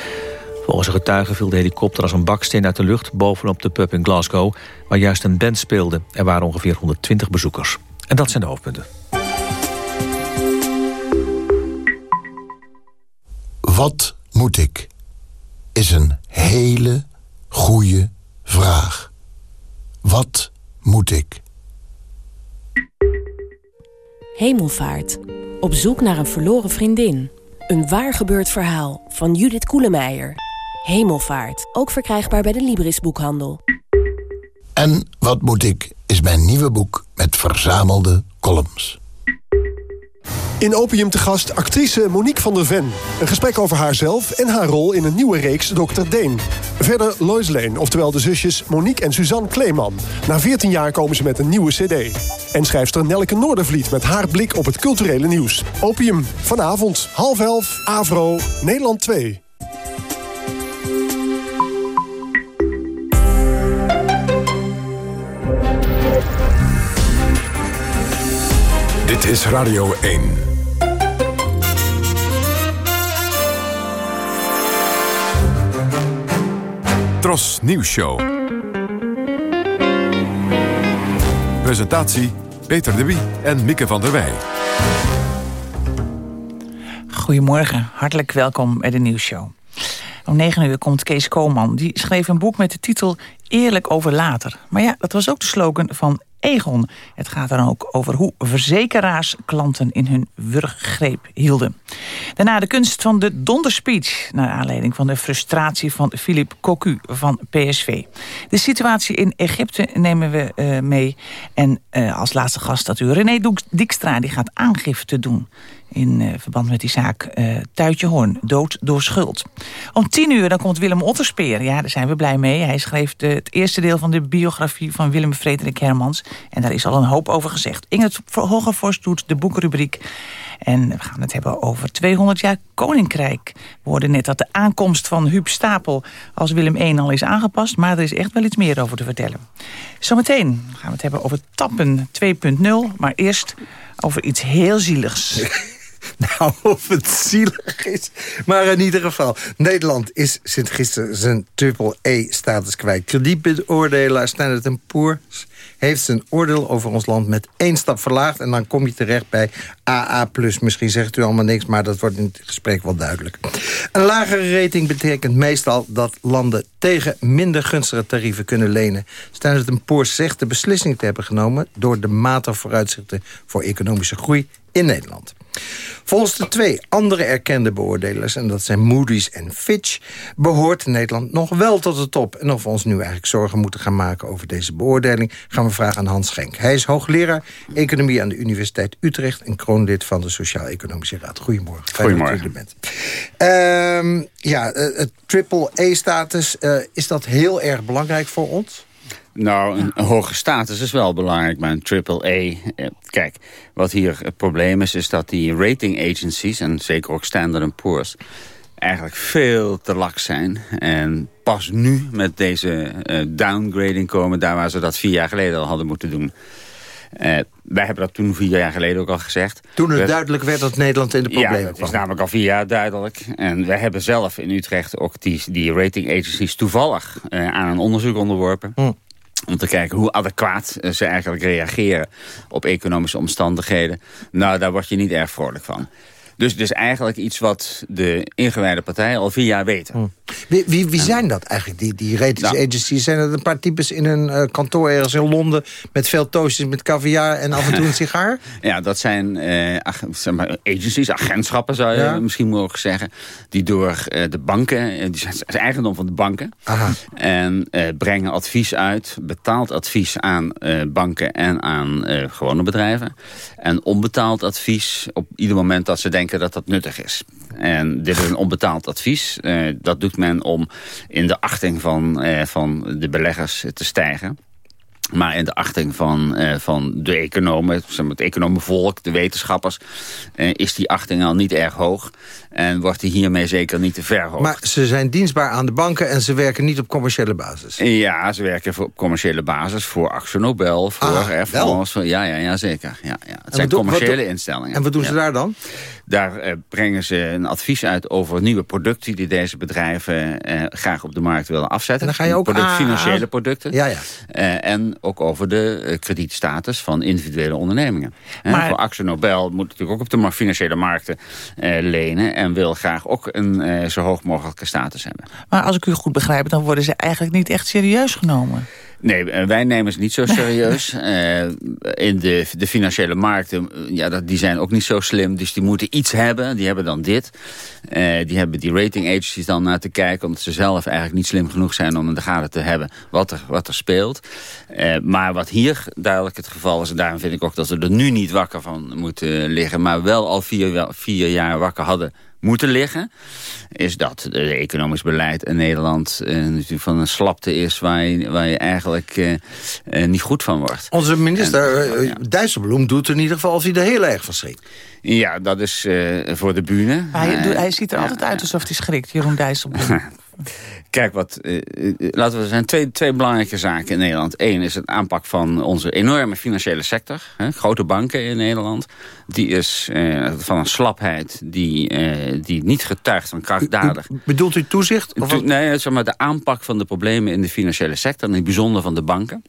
Volgens een getuige viel de helikopter als een baksteen uit de lucht... bovenop de pub in Glasgow, waar juist een band speelde. Er waren ongeveer 120 bezoekers. En dat zijn de hoofdpunten. Wat moet ik? Is een hele goede vraag. Wat moet ik? Hemelvaart. Op zoek naar een verloren vriendin. Een waar gebeurd verhaal van Judith Koelemeijer. Hemelvaart. Ook verkrijgbaar bij de Libris boekhandel. En wat moet ik is mijn nieuwe boek met verzamelde columns. In Opium te gast actrice Monique van der Ven. Een gesprek over haarzelf en haar rol in een nieuwe reeks Dr. Deen. Verder Lois Lane, oftewel de zusjes Monique en Suzanne Kleeman. Na 14 jaar komen ze met een nieuwe cd. En schrijfster Nelke Noordervliet met haar blik op het culturele nieuws. Opium, vanavond, half elf, Avro, Nederland 2. Dit is Radio 1. Tros Nieuws Show. Presentatie Peter de Wie en Mieke van der Wij. Goedemorgen, hartelijk welkom bij de nieuwsshow. Om negen uur komt Kees Koolman. Die schreef een boek met de titel Eerlijk over later. Maar ja, dat was ook de slogan van Egon. Het gaat dan ook over hoe verzekeraars klanten in hun wurggreep hielden. Daarna de kunst van de donderspeech... naar aanleiding van de frustratie van Philippe Cocu van PSV. De situatie in Egypte nemen we uh, mee. En uh, als laatste gast dat u René Dijkstra... die gaat aangifte doen in uh, verband met die zaak uh, Tuitje Hoorn, dood door schuld. Om tien uur dan komt Willem Otterspeer. Ja, daar zijn we blij mee. Hij schreef het eerste deel van de biografie van Willem Frederik Hermans. En daar is al een hoop over gezegd. Inge Hogevorst doet de boekrubriek. En we gaan het hebben over 200 jaar Koninkrijk. We hoorden net dat de aankomst van Huub Stapel als Willem I al is aangepast. Maar er is echt wel iets meer over te vertellen. Zometeen gaan we het hebben over Tappen 2.0. Maar eerst over iets heel zieligs. Nou, of het zielig is. Maar in ieder geval, Nederland is sinds gisteren zijn triple-E-status kwijt. Kredietbeoordelaar Standard Poor's heeft zijn oordeel over ons land met één stap verlaagd. En dan kom je terecht bij AA+. Misschien zegt u allemaal niks, maar dat wordt in het gesprek wel duidelijk. Een lagere rating betekent meestal dat landen tegen minder gunstige tarieven kunnen lenen. Standard Poor's zegt de beslissing te hebben genomen... door de mate vooruitzichten voor economische groei in Nederland. Volgens de twee andere erkende beoordelers, en dat zijn Moody's en Fitch... behoort Nederland nog wel tot de top. En of we ons nu eigenlijk zorgen moeten gaan maken over deze beoordeling... gaan we vragen aan Hans Schenk. Hij is hoogleraar Economie aan de Universiteit Utrecht... en kroonlid van de Sociaal-Economische Raad. Goedemorgen. Goedemorgen. Bent. Uh, ja, eh, het uh, is dat heel erg belangrijk voor ons? Nou, een, hoge status is wel belangrijk, maar een triple A... Eh, kijk, wat hier het probleem is, is dat die rating agencies... en zeker ook Standard Poor's eigenlijk veel te lak zijn. En pas nu met deze uh, downgrading komen... daar waar ze dat vier jaar geleden al hadden moeten doen. Uh, wij hebben dat toen vier jaar geleden ook al gezegd. Toen het duidelijk werd dat Nederland in de problemen ja, kwam. dat is namelijk al vier jaar duidelijk. En wij hebben zelf in Utrecht ook die, die rating agencies toevallig uh, aan een onderzoek onderworpen. Hm om te kijken hoe adequaat ze eigenlijk reageren op economische omstandigheden. Nou, daar word je niet erg vrolijk van. Dus is eigenlijk iets wat de ingewijde partijen al vier jaar weten. Wie, wie, wie, zijn dat eigenlijk, die, die nou. agencies? Zijn dat een paar types in een uh, kantoor ergens in Londen... met veel toastjes met caviar en af en toe een sigaar? ja, dat zijn uh, ag zeg maar, agencies, agentschappen zou je ja. misschien mogen zeggen... die door uh, de banken, die zijn het eigendom van de banken... Aha. en brengen advies uit, betaald advies aan banken en aan gewone bedrijven... en onbetaald advies op ieder moment dat ze denken dat dat nuttig is. En dit is een onbetaald advies. dat doet men om in de achting van, uh, van de beleggers te stijgen. Maar in de achting van, uh, van de economen, het economenvolk, de wetenschappers... Uh, is die achting al niet erg hoog. En wordt die hiermee zeker niet te ver hoog. Maar ze zijn dienstbaar aan de banken en ze werken niet op commerciële basis? Ja, ze werken op commerciële basis voor Axo Nobel, voor ah, Air France. Ja, ja, ja, zeker. Ja, ja. Het zijn commerciële instellingen. En wat doen ja. ze daar dan? Daar uh, brengen ze een advies uit over nieuwe producten... die deze bedrijven uh, graag op de markt willen afzetten. En dan ga je ook Product, aan... financiële producten. Ja, ja. Uh, en ook over de kredietstatus van individuele ondernemingen. Maar... voor Axo Nobel moet natuurlijk ook op de financiële markten lenen... en wil graag ook een zo hoog mogelijke status hebben. Maar als ik u goed begrijp, dan worden ze eigenlijk niet echt serieus genomen. Nee, wij nemen ze niet zo serieus. uh, in de, de financiële markten, ja, dat, die zijn ook niet zo slim. Dus die moeten iets hebben. Die hebben dan dit. Uh, die hebben die rating agencies dan naar te kijken. Omdat ze zelf eigenlijk niet slim genoeg zijn om in de gaten te hebben wat er, wat er speelt. Uh, maar wat hier duidelijk het geval is. En daarom vind ik ook dat we er nu niet wakker van moeten liggen. Maar wel al vier, vier jaar wakker hadden moeten liggen... is dat het economisch beleid in Nederland uh, natuurlijk van een slapte is... waar je, waar je eigenlijk uh, uh, niet goed van wordt. Onze minister en, ja. Dijsselbloem doet in ieder geval als hij er heel erg van schrikt. Ja, dat is voor de bühne. Hij, hij ziet er altijd uit alsof hij schrikt, Jeroen Dijsselbloem. Kijk, wat, uh, laten we, er zijn twee, twee belangrijke zaken in Nederland. Eén is het aanpak van onze enorme financiële sector. Hè, grote banken in Nederland. Die is uh, van een slapheid die, die niet getuigt van krachtdadig. U, u, bedoelt u toezicht? Of nee, zeg maar de aanpak van de problemen in de financiële sector. En in het bijzonder van de banken.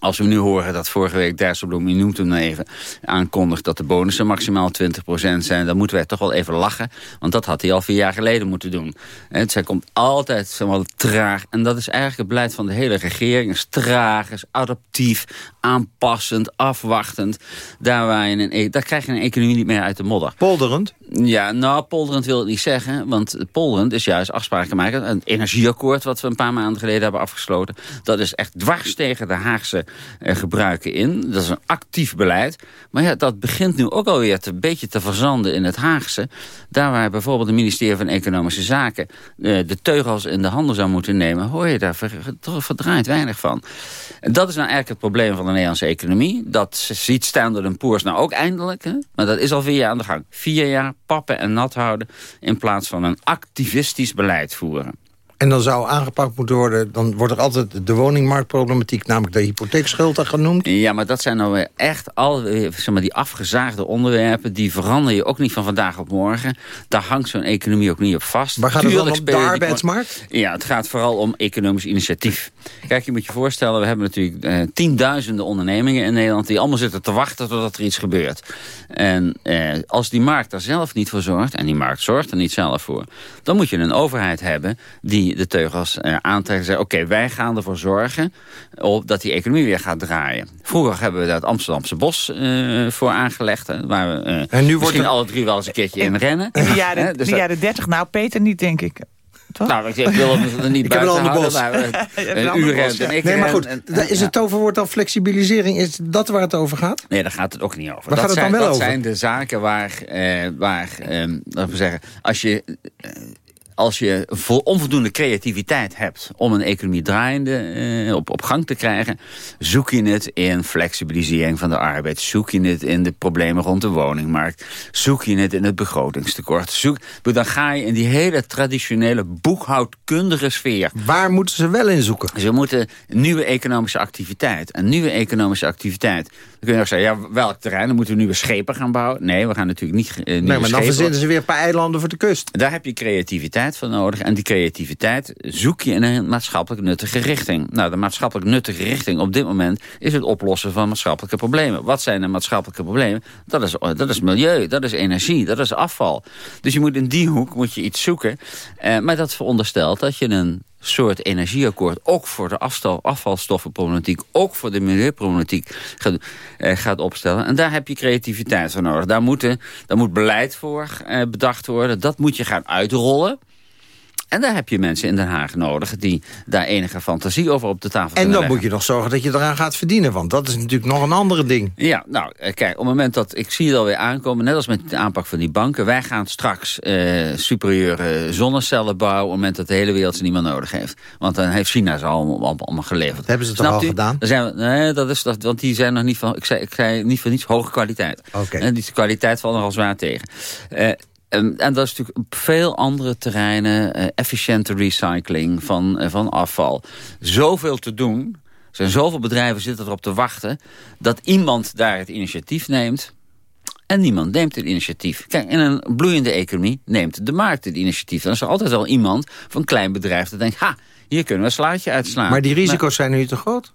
Als we nu horen dat vorige week Dijsselbloem, u noemt hem even, aankondigt dat de bonussen maximaal 20% zijn, dan moeten wij toch wel even lachen. Want dat had hij al vier jaar geleden moeten doen. Het zij komt altijd zeg traag. En dat is eigenlijk het beleid van de hele regering. Is traag, is adaptief, aanpassend, afwachtend. Daar, waar je een, daar krijg je een economie niet meer uit de modder. Polderend? Ja, nou, polderend wil ik niet zeggen. Want polderend is juist afspraken maken. Een energieakkoord wat we een paar maanden geleden hebben afgesloten. Dat is echt dwars tegen de Haagse eh, gebruiken in. Dat is een actief beleid. Maar ja, dat begint nu ook alweer een beetje te verzanden in het Haagse. Daar waar bijvoorbeeld het ministerie van Economische Zaken... Eh, de teugels in de handen zou moeten nemen... hoor je daar verdraaid weinig van. En dat is nou eigenlijk het probleem van de Nederlandse economie. Dat ziet Standard Poor's nou ook eindelijk. Hè? Maar dat is al vier jaar aan de gang. Vier jaar pappen en nat houden... in plaats van een activistisch beleid voeren. En dan zou aangepakt moeten worden... dan wordt er altijd de woningmarktproblematiek... namelijk de hypotheekschulden genoemd. Ja, maar dat zijn nou weer echt al zeg maar, die afgezaagde onderwerpen... die verander je ook niet van vandaag op morgen. Daar hangt zo'n economie ook niet op vast. Waar gaat Tuurlijk het dan om? De arbeidsmarkt? Ja, het gaat vooral om economisch initiatief. Kijk, je moet je voorstellen... we hebben natuurlijk eh, tienduizenden ondernemingen in Nederland... die allemaal zitten te wachten totdat er iets gebeurt. En eh, als die markt daar zelf niet voor zorgt... en die markt zorgt er niet zelf voor... dan moet je een overheid hebben die de teugels eh, aantrekt en zegt... oké, wij gaan ervoor zorgen op, dat die economie weer gaat draaien. Vroeger hebben we daar het Amsterdamse bos eh, voor aangelegd... Hè, waar we eh, En nu wordt misschien er- alle drie wel eens een keertje in rennen. In de jaren, dus de dat- jaren 30, nou Peter niet, denk ik. Toch? nou, ik, ik wil hem er niet Ik heb een buiten ander houden, bos. maar, Je hebt een een uur bos, rent ja. en ik Nee, maar goed, en- is het toverwoord dan flexibilisering? Is dat waar het over gaat? Nee, daar gaat het ook niet over. Waar dat gaat het zijn, dan wel dat over? zijn de zaken waar, eh, waar ehm, laten we zeggen, als je, eh, als je vo- onvoldoende creativiteit hebt om een economie draaiende eh, op, op gang te krijgen, zoek je het in flexibilisering van de arbeid, zoek je het in de problemen rond de woningmarkt, zoek je het in het begrotingstekort. Zoek, dan ga je in die hele traditionele boekhoudkundige sfeer. Waar moeten ze wel in zoeken? Ze moeten nieuwe economische activiteit. En nieuwe economische activiteit. Dan kun je ook zeggen, ja, welk terrein? Dan moeten we nieuwe schepen gaan bouwen. Nee, we gaan natuurlijk niet eh, Nee, maar dan verzinnen ze weer een paar eilanden voor de kust. daar heb je creativiteit voor nodig. En die creativiteit zoek je in een maatschappelijk nuttige richting. Nou, de maatschappelijk nuttige richting op dit moment... is het oplossen van maatschappelijke problemen. Wat zijn de maatschappelijke problemen? Dat is, dat is milieu, dat is energie, dat is afval. Dus je moet in die hoek moet je iets zoeken. Eh, maar dat veronderstelt dat je een soort energieakkoord... ook voor de afvalstoffenproblematiek, ook voor de milieuproblematiek gaat, eh, gaat opstellen. En daar heb je creativiteit voor nodig. Daar, moeten, daar moet beleid voor eh, bedacht worden. Dat moet je gaan uitrollen. En daar heb je mensen in Den Haag nodig... die daar enige fantasie over op de tafel En kunnen dan leggen. moet je nog zorgen dat je eraan gaat verdienen. Want dat is natuurlijk nog een andere ding. Ja, nou, eh, kijk, op het moment dat... Ik zie het alweer aankomen, net als met de aanpak van die banken. Wij gaan straks eh, superieure zonnecellen bouwen... op het moment dat de hele wereld ze niet meer nodig heeft. Want dan heeft China ze allemaal, allemaal, geleverd. Dat hebben ze toch al gedaan? Dan zijn we, nee, dat is, dat, want die zijn nog niet van... Ik zei, ik zei niet van niets hoge kwaliteit. Oké. En die kwaliteit valt nogal zwaar tegen. Eh, en, en dat is natuurlijk op veel andere terreinen... eh, efficiënte recycling van, eh, van afval. Zoveel te doen... Er zijn zoveel bedrijven zitten erop te wachten... dat iemand daar het initiatief neemt... en niemand neemt het initiatief. Kijk, in een bloeiende economie neemt de markt het initiatief. Dan is er altijd wel iemand van een klein bedrijf... dat denkt, ha, hier kunnen we een slaatje uitslaan. Maar die risico's zijn nu te groot?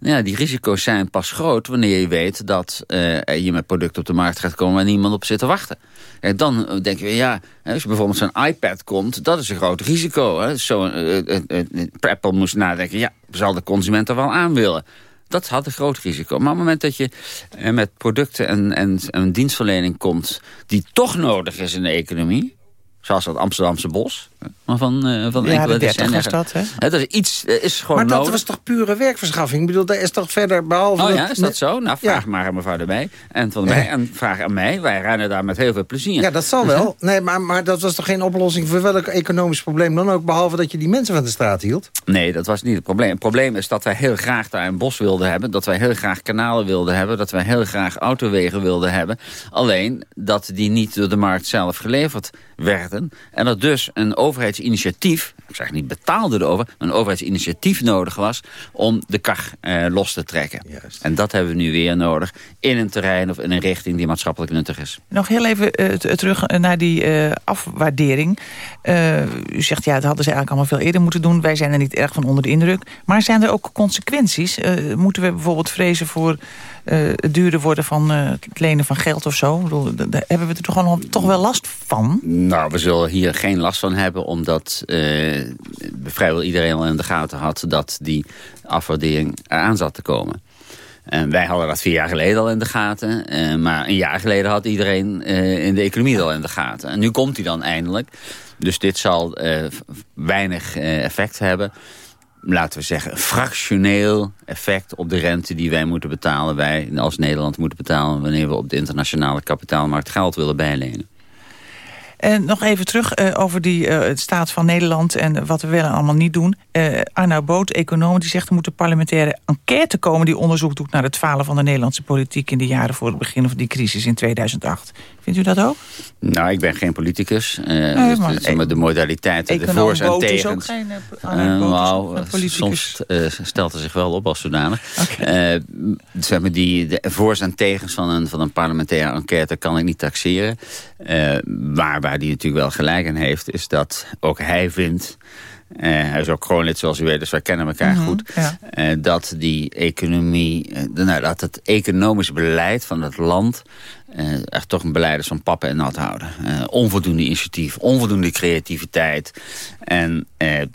Nou Ja, die risico's zijn pas groot wanneer je weet dat eh, je met producten op de markt gaat komen waar niemand op zit te wachten. Kijk, dan eh, denk je, ja, als je bijvoorbeeld zo'n iPad komt, dat is een groot risico. Hè. Zo, eh, eh, eh, eh, Apple moest nadenken, ja, zal de consument er wel aan willen? Dat had een groot risico. Maar op het moment dat je eh, met producten en, en, en dienstverlening komt... die toch nodig is in de economie... Zoals dat Amsterdamse bos. Maar van, eh, van Ja, de 30 decennia. was dat, hè? Dat is iets eh, is gewoon Maar dat nodig. was toch pure werkverschaffing? Ik bedoel, daar is toch verder behalve... Oh ja, is dat zo? Nou, vraag Ja. maar aan mevrouw erbij. En, van mij, en vraag aan mij. Wij rennen daar met heel veel plezier. Ja, dat zal wel. Nee, maar, maar dat was toch geen oplossing voor welk economisch probleem dan ook... behalve dat je die mensen van de straat hield? Nee, dat was niet het probleem. Het probleem is dat wij heel graag daar een bos wilden hebben. Dat wij heel graag kanalen wilden hebben. Dat wij heel graag autowegen wilden hebben. Alleen dat die niet door de markt zelf geleverd werden. En dat dus een overheidsinitiatief... ik zeg niet betaalde erover... maar een overheidsinitiatief nodig was... om de kar eh, los te trekken. En dat hebben we nu weer nodig. In een terrein of in een richting die maatschappelijk nuttig is. Nog heel even eh, t- terug naar die eh, afwaardering. Eh, u zegt, ja, dat hadden ze eigenlijk allemaal veel eerder moeten doen. Wij zijn er niet erg van onder de indruk. Maar zijn er ook consequenties? Eh, moeten we bijvoorbeeld vrezen voor eh, het duurder worden van eh, het lenen van geld of zo? Ik bedoel, d- daar hebben we er toch, wel, toch wel last van? Nou, we zullen hier geen last van hebben... omdat eh, vrijwel iedereen al in de gaten had... dat die afwaardering eraan zat te komen. En wij hadden dat vier jaar geleden al in de gaten. eh, maar een jaar geleden had iedereen eh, in de economie al in de gaten. En nu komt hij dan eindelijk. Dus dit zal eh, weinig effect hebben. Laten we zeggen, fractioneel effect op de rente die wij moeten betalen. Wij als Nederland moeten betalen wanneer we op de internationale kapitaalmarkt geld willen bijlenen. En nog even terug uh, over die, uh, het staat van Nederland en wat we willen allemaal niet doen. Uh, Arno Boot, econoom, die zegt er moet een parlementaire enquête komen... die onderzoek doet naar het falen van de Nederlandse politiek... in de jaren voor het begin van die crisis in 2008. Vindt u dat ook? Nou, ik ben geen politicus. Uh, dus, maar de modaliteiten, de voor's en tegens. is ook geen nou, Soms stelt er zich wel op als zodanig. Okay. zeg maar die, de voor's en tegens van een, van een parlementaire enquête kan ik niet taxeren. maar waar die natuurlijk wel gelijk in heeft... is dat ook hij vindt uh, hij is ook kroonlid, zoals u weet, dus wij kennen elkaar mm -hmm, goed. Ja. Uh, dat die economie, uh, nou, dat het economisch beleid van het land... echt toch een beleid is van pappen en nat houden. onvoldoende initiatief, onvoldoende creativiteit. En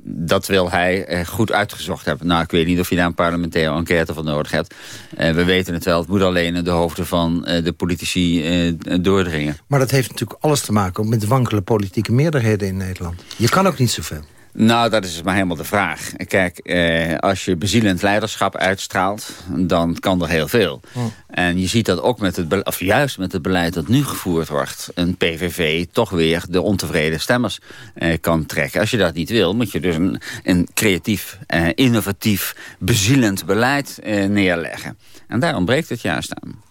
dat wil hij goed uitgezocht hebben. Nou, ik weet niet of je daar een parlementaire enquête van nodig hebt. we weten het wel, het moet alleen de hoofden van de politici doordringen. Maar dat heeft natuurlijk alles te maken met wankele politieke meerderheden in Nederland. Je kan ook niet zoveel. Nou, dat is maar helemaal de vraag. Kijk, eh, als je bezielend leiderschap uitstraalt, dan kan er heel veel. Oh. En je ziet dat ook met het, of juist met het beleid dat nu gevoerd wordt... een PVV toch weer de ontevreden stemmers eh, kan trekken. Als je dat niet wil, moet je dus een, een creatief, eh, innovatief, bezielend beleid eh, neerleggen. En daar ontbreekt het juist aan.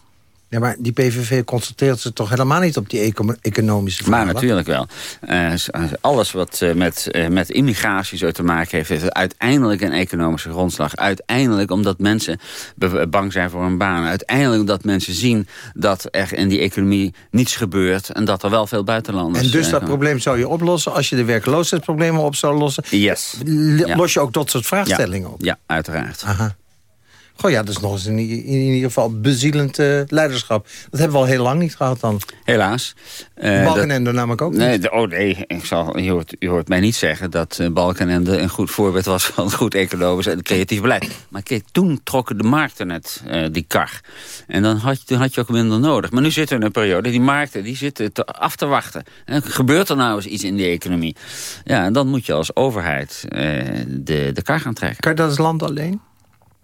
Ja, maar die PVV concentreert zich toch helemaal niet op die economische vragen? Maar natuurlijk wel. Uh, alles wat uh, met, uh, met immigratie zo te maken heeft... heeft uiteindelijk een economische grondslag. Uiteindelijk omdat mensen bang zijn voor een baan. Uiteindelijk omdat mensen zien dat er in die economie niets gebeurt... en dat er wel veel buitenlanders... En dus dat probleem zou je oplossen als je de werkloosheidsproblemen op zou lossen? Yes. Los je ook dat soort vraagstellingen ja. op? Ja, uiteraard. Aha. Goh ja, dat is nog eens in, in, ieder geval bezielend uh, leiderschap. Dat hebben we al heel lang niet gehad dan. Helaas. Uh, Balkenende namelijk ook nee, niet. De, oh nee, ik zal, je, hoort, je hoort mij niet zeggen dat uh, Balkenende een goed voorbeeld was... van goed economisch en creatief beleid. Maar kijk, toen trokken de markten net uh, die kar. En dan had, toen had je ook minder nodig. Maar nu zitten we in een periode, die markten die zitten te, af te wachten. En gebeurt er nou eens iets in die economie? Ja, en dan moet je als overheid de, de kar gaan trekken. Kan je dat als land alleen?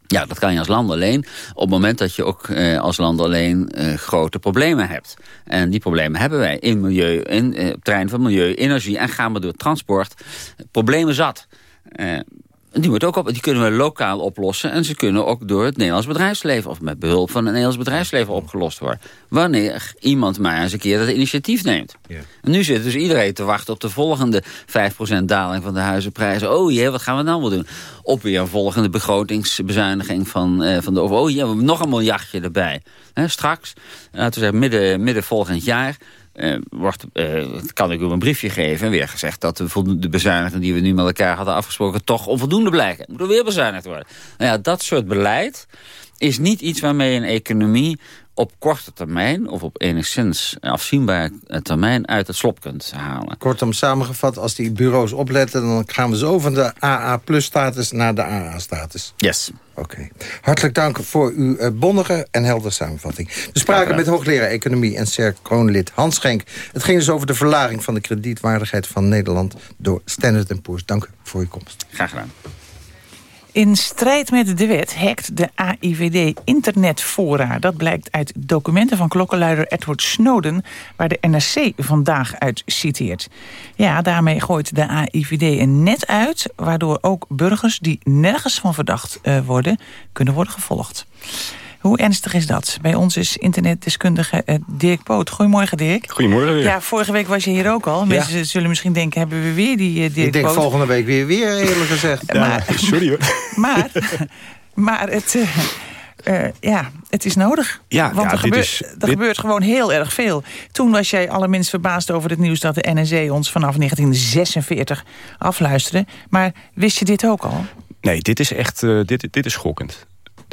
Ja, dat kan je als land alleen. Op het moment dat je ook eh, als land alleen eh, grote problemen hebt. En die problemen hebben wij in milieu, in eh, op terrein van milieu, energie en gaan we door transport. Problemen zat. Eh, die, moet ook op, die kunnen we lokaal oplossen. En ze kunnen ook door het Nederlands bedrijfsleven... of met behulp van het Nederlands bedrijfsleven opgelost worden. Wanneer iemand maar eens een keer dat initiatief neemt. Ja. En nu zit dus iedereen te wachten op de volgende 5% daling van de huizenprijzen. Oh jee, wat gaan we dan wel doen? Op weer een volgende begrotingsbezuiniging van, uh, van de over. Oh jee, nog een miljardje erbij. He, straks, laten we zeggen midden, midden volgend jaar uh, wordt, uh, kan ik u een briefje geven en weer gezegd... dat de, bezuinigingen die we nu met elkaar hadden afgesproken... toch onvoldoende blijken. Moet er weer bezuinigd worden. Nou ja, dat soort beleid is niet iets waarmee een economie op korte termijn of op enigszins afzienbare termijn uit het slop kunt halen. Kortom samengevat, als die bureaus opletten... dan gaan we zo van de AA-plus-status naar de AA-status. Yes. Oké. Hartelijk dank voor uw uh, bonnige en heldere samenvatting. We spraken met hoogleraar Economie en CERC kroonlid Hans Schenk. Het ging dus over de verlaging van de kredietwaardigheid van Nederland... door Standard Poor's. Dank voor uw komst. Graag gedaan. In strijd met de wet hackt de AIVD internetfora. Dat blijkt uit documenten van klokkenluider Edward Snowden... waar de NRC vandaag uit citeert. Ja, daarmee gooit de AIVD een net uit... waardoor ook burgers die nergens van verdacht uh, worden... kunnen worden gevolgd. Hoe ernstig is dat? Bij ons is internetdeskundige uh, Dirk Poot. Goedemorgen, Dirk. Goedemorgen weer. Ja, vorige week was je hier ook al. Mensen ja. zullen misschien denken, hebben we weer die uh, Dirk Ik denk Poot? volgende week weer, weer eerlijk gezegd. Ja, maar, sorry hoor. Maar, maar het... Uh, uh, ja, het is nodig. Ja, Want ja, er, gebeurt, is, er gebeurt gewoon heel erg veel. Toen was jij allerminst verbaasd over het nieuws... dat de NSE ons vanaf 1946 afluisterde. Maar wist je dit ook al? Nee, dit is echt uh, dit, dit is schokkend.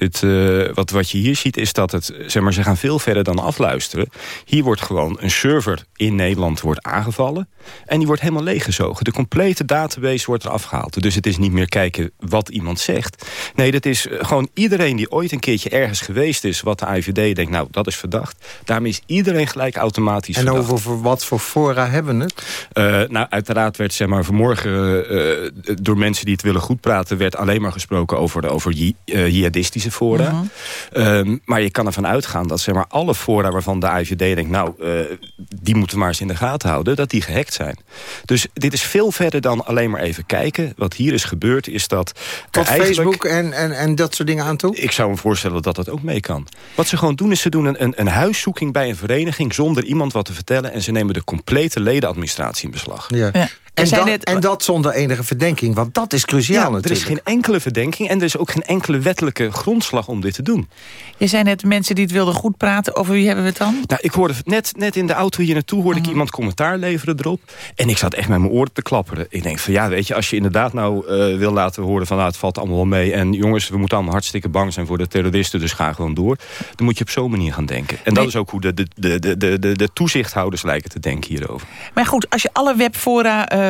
Dit, uh, wat, wat je hier ziet is dat het, zeg maar, ze gaan veel verder dan afluisteren. Hier wordt gewoon een server in Nederland wordt aangevallen. En die wordt helemaal leeggezogen. De complete database wordt eraf gehaald. Dus het is niet meer kijken wat iemand zegt. Nee, dat is gewoon iedereen die ooit een keertje ergens geweest is... wat de IVD denkt, nou, dat is verdacht. Daarmee is iedereen gelijk automatisch en verdacht. Over wat voor fora hebben we het? Uh, nou, uiteraard werd zeg maar, vanmorgen uh, door mensen die het willen goed praten... werd alleen maar gesproken over, de, over jihadistische fora. Mhm. Ehm, maar je kan ervan uitgaan dat zeg maar, alle fora waarvan de IVD denkt... nou, eh, die moeten we maar eens in de gaten houden, dat die gehackt zijn. Dus dit is veel verder dan alleen maar even kijken. Wat hier is gebeurd is dat... Tot Facebook en, en, en dat soort dingen aan toe? ik zou me voorstellen dat dat ook mee kan. Wat ze gewoon doen is ze doen een, een, een huiszoeking bij een vereniging... zonder iemand wat te vertellen. En ze nemen de complete ledenadministratie in beslag. Ja. En, dat, net- en dat zonder enige verdenking, want dat is cruciaal Ja, er natuurlijk. is geen enkele verdenking en er is ook geen enkele wettelijke grondslag om dit te doen. Je zei net mensen die het wilden goed praten. Over wie hebben we het dan? Nou, ik hoorde net, net in de auto hier naartoe hoorde ik iemand commentaar leveren erop. En ik zat echt met mijn oren te klapperen. Ik denk van ja, weet je, als je inderdaad nou eh, wil laten horen van nou, het valt allemaal wel mee. En jongens, we moeten allemaal hartstikke bang zijn voor de terroristen, dus ga gewoon door. Dan moet je op zo'n manier gaan denken. En dat is ook hoe de, de, de, de, de, de, de toezichthouders lijken te denken hierover. Maar goed, als je alle webfora eh,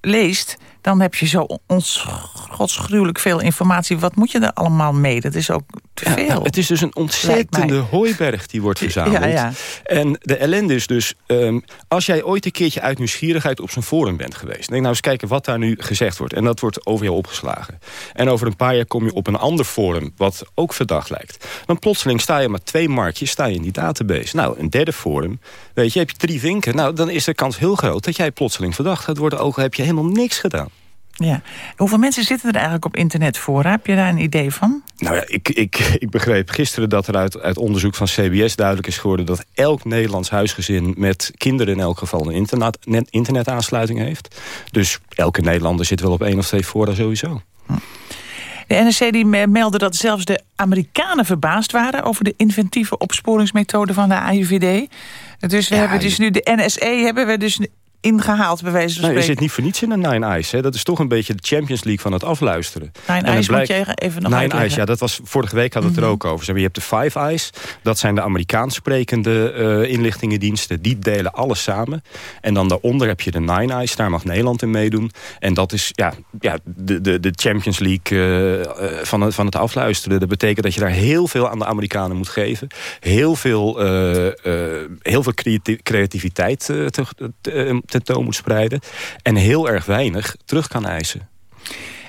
leest... dan heb je zo godsgruwelijk veel informatie. Wat moet je er allemaal mee? Dat is ook te veel. het is dus een ontzettende hooiberg die wordt verzameld. Ja, ja. En de ellende is dus, ehm, als jij ooit een keertje uit nieuwsgierigheid op zo'n forum bent geweest... denk nou eens kijken wat daar nu gezegd wordt. En dat wordt over jou opgeslagen. En over een paar jaar kom je op een ander forum wat ook verdacht lijkt. Dan plotseling sta je maar twee markjes sta je in die database. Nou, een derde forum, weet je, heb je drie vinken. Nou, dan is de kans heel groot dat jij plotseling verdacht gaat worden... ook al heb je helemaal niks gedaan. Ja. Hoeveel mensen zitten er eigenlijk op internetfora? Heb je daar een idee van? Nou ja, ik, ik, ik begreep gisteren dat er uit, uit onderzoek van CBS duidelijk is geworden... dat elk Nederlands huisgezin met kinderen in elk geval een internet, net, internetaansluiting heeft. Dus elke Nederlander zit wel op één of twee fora sowieso. De NRC die me- meldde dat zelfs de Amerikanen verbaasd waren... over de inventieve opsporingsmethode van de AIVD. Dus we hebben dus nu de NSE hebben we dus ingehaald, bij wijze van Nou, je zit niet voor niets in een Nine Eyes. Hè. Dat is toch een beetje de Champions League van het afluisteren. Nine Eyes moet blijkt- je even nog Nine uitleggen. Eyes, ja, dat was vorige week hadden we het er ook over. Zeg maar, Je hebt de Five Eyes, dat zijn de Amerikaans sprekende eh, inlichtingendiensten. Die delen alles samen. En dan daaronder heb je de Nine Eyes, daar mag Nederland in meedoen. En dat is ja, ja, de, de, de Champions League eh, eh, van, het, van het afluisteren. Dat betekent dat je daar heel veel aan de Amerikanen moet geven. Heel veel, heel veel creati- creativiteit te, te, tentoon moet spreiden. En heel erg weinig terug kan eisen.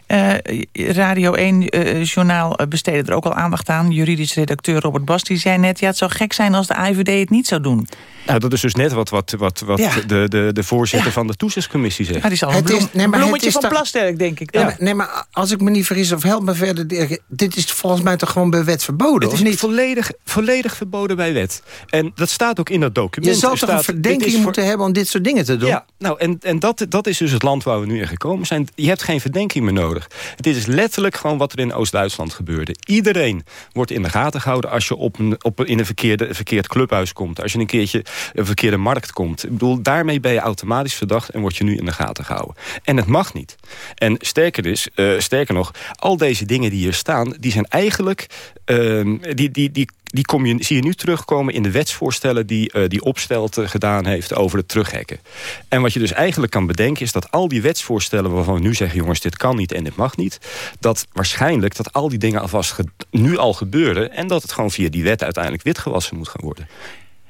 Eh, Radio 1 eh, Journaal eh, besteedde er ook al aandacht aan. Juridisch redacteur Robert Bas die zei net... ja, het zou gek zijn als de AIVD het niet zou doen. Nou, dat is dus net wat, wat, wat, wat Ja. de, de, de voorzitter van de toezichtcommissie zegt. Ja, die zal een Het is- bloem- nee, maar het bloemetje is van Plasterk, denk ik. Nee, dan. maar, nee, maar als ik me niet vergis of help me verder... dit is volgens mij toch gewoon bij wet verboden, Het is niet? volledig, volledig verboden bij wet. En dat staat ook in dat document. Je zou toch een verdenking voor- moeten hebben om dit soort dingen te doen? Ja, nou, en, en dat, dat is dus het land waar we nu in gekomen zijn. Je hebt geen verdenking meer nodig. Dit is letterlijk gewoon wat er in Oost-Duitsland gebeurde. Iedereen wordt in de gaten gehouden als je op op in een verkeerde, verkeerd clubhuis komt. Als je een keertje een verkeerde markt komt. Ik bedoel, daarmee ben je automatisch verdacht en word je nu in de gaten gehouden. En het mag niet. En sterker, is, eh, sterker nog, al deze dingen die hier staan, die zijn eigenlijk... ehm, die, die, die, die kom je, zie je nu terugkomen in de wetsvoorstellen die, eh, die Opstelten gedaan heeft over het terughekken. En wat je dus eigenlijk kan bedenken is dat al die wetsvoorstellen waarvan we nu zeggen... jongens, dit kan niet en dit mag niet... dat waarschijnlijk dat al die dingen alvast nu al gebeuren... en dat het gewoon via die wet uiteindelijk witgewassen moet gaan worden.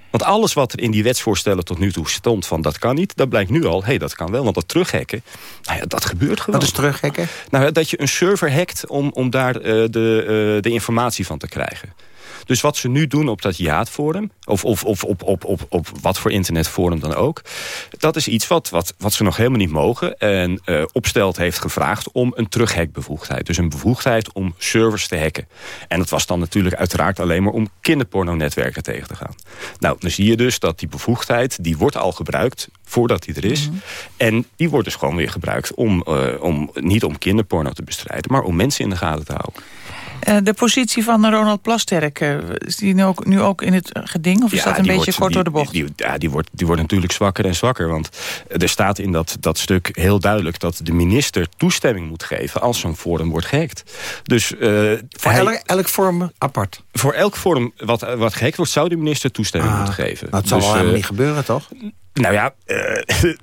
Want alles wat er in die wetsvoorstellen tot nu toe stond van dat kan niet... dat blijkt nu al, hé, hey, dat kan wel. Want dat terughacken, nou ja, dat gebeurt gewoon. Wat is terughekken? Nou, dat je een server hackt om, om daar eh, de, eh, de informatie van te krijgen. Dus wat ze nu doen op dat Jaat-forum... of, of, of op, op, op, op wat voor internetforum dan ook... dat is iets wat, wat, wat ze nog helemaal niet mogen. En eh, Opstelt heeft gevraagd om een terughackbevoegdheid. Dus een bevoegdheid om servers te hacken. En dat was dan natuurlijk uiteraard alleen maar... om kinderpornonetwerken tegen te gaan. Nou, dan zie je dus dat die bevoegdheid... die wordt al gebruikt voordat die er is. En die wordt dus gewoon weer gebruikt... om, eh, om niet om kinderporno te bestrijden... maar om mensen in de gaten te houden. Eh, de positie van Ronald Plasterk, eh, is die nu ook, nu ook in het geding? Of is dat een beetje wordt- kort die- door de bocht? Die, die- ja, die wordt, die wordt natuurlijk zwakker en zwakker. Want er staat in dat, dat stuk heel duidelijk... dat de minister toestemming moet geven als zo'n forum wordt gehackt. Dus, eh, Voor hij- elk, elk vorm apart. voor elk forum wat, wat gehackt wordt... zou de minister toestemming Ah, moeten geven. Het zal Dus, wel helemaal eh, niet gebeuren, toch? Nou ja, eh,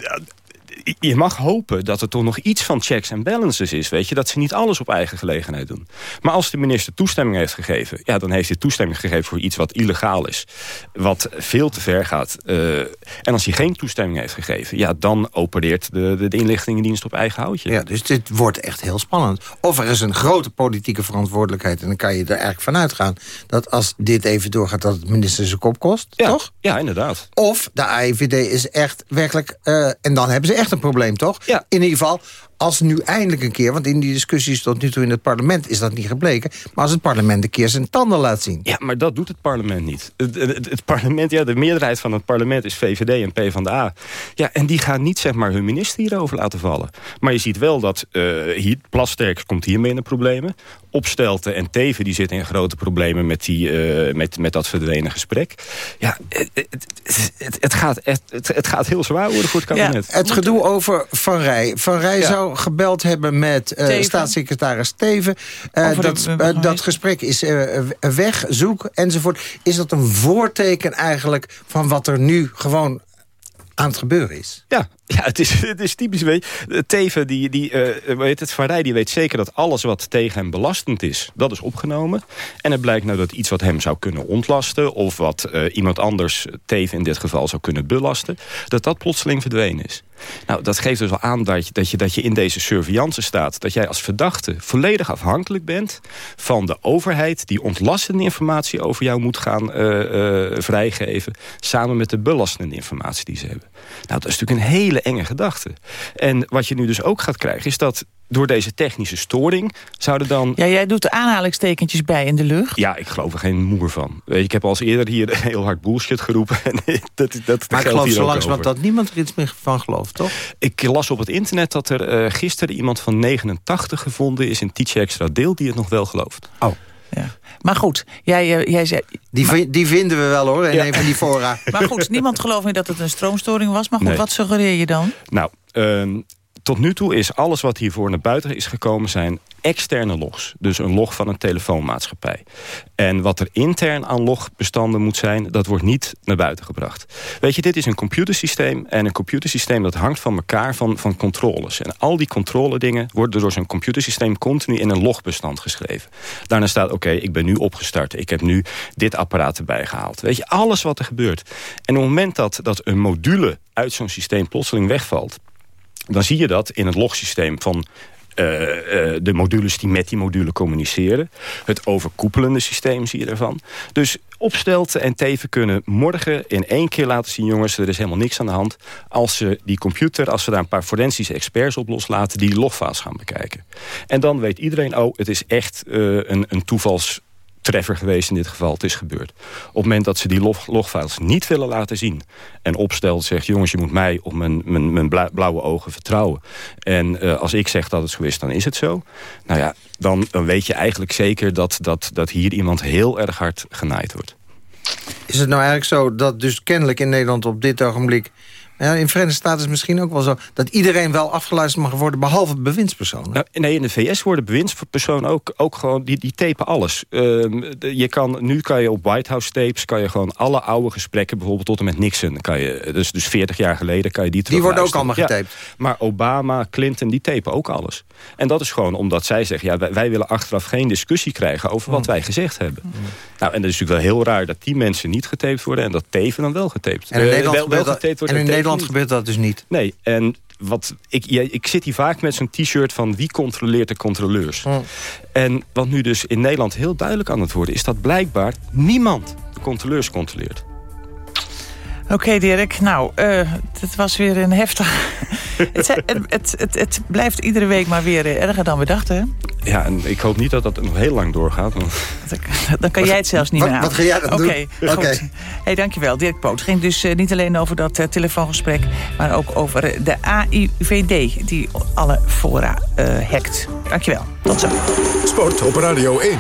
je mag hopen dat er toch nog iets van checks en balances is. Weet je, dat ze niet alles op eigen gelegenheid doen. Maar als de minister toestemming heeft gegeven... Ja, dan heeft hij toestemming gegeven voor iets wat illegaal is. Wat veel te ver gaat. Uh, en als hij geen toestemming heeft gegeven... Ja, dan opereert de, de, de inlichtingendienst op eigen houtje. Ja, dus dit wordt echt heel spannend. Of er is een grote politieke verantwoordelijkheid... en dan kan je er eigenlijk van uitgaan... dat als dit even doorgaat, dat het minister zijn kop kost, ja, toch? Ja, inderdaad. Of de AIVD is echt werkelijk... Uh, en dan hebben ze echt een probleem, toch? Ja. In ieder geval, als nu eindelijk een keer... want in die discussies tot nu toe in het parlement is dat niet gebleken... maar als het parlement een keer zijn tanden laat zien. Ja, maar dat doet het parlement niet. Het, het, het parlement, ja, de meerderheid van het parlement is VVD en PvdA. Ja, en die gaan niet zeg maar hun minister hierover laten vallen. Maar je ziet wel dat uh, hier, Plasterk komt hiermee in de problemen. Opstelten en Teven die zitten in grote problemen met, die, uh, met, met dat verdwenen gesprek. Ja, het, het, het, gaat, het, het, gaat heel zwaar worden voor het kabinet. Ja, het gedoe over Van Rij. Van Rij ja. zou gebeld hebben met uh, staatssecretaris Teven. Uh, dat, dat gesprek is weg, zoek enzovoort. Is dat een voorteken eigenlijk van wat er nu gewoon aan het gebeuren is? Ja, ja, het is, het is typisch. Weet Teven, die, die, uh, weet het, Van Rij, die weet zeker dat alles wat tegen hem belastend is, dat is opgenomen. En het blijkt nou dat iets wat hem zou kunnen ontlasten, of wat uh, iemand anders, Teven in dit geval, zou kunnen belasten, dat dat plotseling verdwenen is. Nou, dat geeft dus al aan dat je, dat je, dat je in deze surveillance staat. Dat jij als verdachte volledig afhankelijk bent van de overheid... die ontlastende informatie over jou moet gaan vrijgeven... samen met de belastende informatie die ze hebben. Nou, dat is natuurlijk een hele enge gedachte. En wat je nu dus ook gaat krijgen is dat door deze technische storing zouden dan... Ja, jij doet de aanhalingstekentjes bij in de lucht. Ja, ik geloof er geen moer van. Weet je, ik heb al eens eerder hier heel hard bullshit geroepen. dat, dat maar ik geloof zo langzamerhand dat niemand er iets meer van gelooft, toch? Ik las op het internet dat er uh, gisteren iemand van 89 gevonden is... in Teach Extra Deel die het nog wel gelooft. Oh. Ja. Maar goed, jij, uh, jij zei... Die, maar, die vinden we wel hoor, in ja. een van die fora. maar goed, niemand gelooft meer dat het een stroomstoring was. Maar goed, nee. wat suggereer je dan? Nou, uh, tot nu toe is alles wat hiervoor naar buiten is gekomen... zijn externe logs. Dus een log van een telefoonmaatschappij. En wat er intern aan logbestanden moet zijn... dat wordt niet naar buiten gebracht. Weet je, dit is een computersysteem. En een computersysteem dat hangt van elkaar van, van controles. En al die controledingen worden door zo'n computersysteem... continu in een logbestand geschreven. Daarna staat, oké, ik ben nu opgestart. Ik heb nu dit apparaat erbij gehaald. Weet je, alles wat er gebeurt. En op het moment dat, dat een module uit zo'n systeem plotseling wegvalt dan zie je dat in het logsysteem van uh, uh, de modules die met die module communiceren. Het overkoepelende systeem zie je ervan. Dus Opstelten en Teven kunnen morgen in één keer laten zien... jongens, er is helemaal niks aan de hand. Als ze die computer, als ze daar een paar forensische experts op loslaten... die logfiles gaan bekijken. En dan weet iedereen, oh, het is echt uh, een, een toevals treffer geweest in dit geval. Het is gebeurd. Op het moment dat ze die log logfiles niet willen laten zien... en opstelt zegt, jongens, je moet mij op mijn, mijn, mijn blauwe ogen vertrouwen. En uh, als ik zeg dat het zo is, dan is het zo. Nou ja, dan, dan weet je eigenlijk zeker dat, dat, dat hier iemand heel erg hard genaaid wordt. Is het nou eigenlijk zo dat dus kennelijk in Nederland op dit ogenblik... Ja, in de Verenigde Staten is het misschien ook wel zo... dat iedereen wel afgeluisterd mag worden, behalve bewindspersonen. Nou, nee, in de VS worden bewindspersonen ook, ook gewoon... die, die tapen alles. De, je kan, nu kan je op White House tapes... kan je gewoon alle oude gesprekken, bijvoorbeeld tot en met Nixon... Kan je, dus, dus 40 jaar geleden kan je die Die worden ook allemaal getaped. Ja, maar Obama, Clinton, die tapen ook alles. En dat is gewoon omdat zij zeggen... ja, wij, wij willen achteraf geen discussie krijgen over wat mm. wij gezegd hebben. Mm. Nou, en dat is natuurlijk wel heel raar dat die mensen niet getaped worden... en dat Teven dan wel getaped en in Nederland wel, wel getaped wordt. En in Nederland gebeurt dat dus niet. Nee, en wat ik, ja, ik zit hier vaak met zo'n t-shirt van wie controleert de controleurs. Oh. En wat nu dus in Nederland heel duidelijk aan het worden... is dat blijkbaar niemand de controleurs controleert. Oké, okay, Dirk. Nou, uh, het was weer een heftig... het, het, het, het, blijft iedere week maar weer erger dan we dachten. Ja, en ik hoop niet dat dat nog heel lang doorgaat. Want... Dan kan jij het zelfs niet wat, meer aan. Wat ga jij dan Oké, okay, goed. Okay. Hey, dankjewel, Dirk Poot. Het ging dus uh, niet alleen over dat uh, telefoongesprek... maar ook over de AIVD die alle fora uh, hackt. Dankjewel. Tot zo. Sport op Radio 1.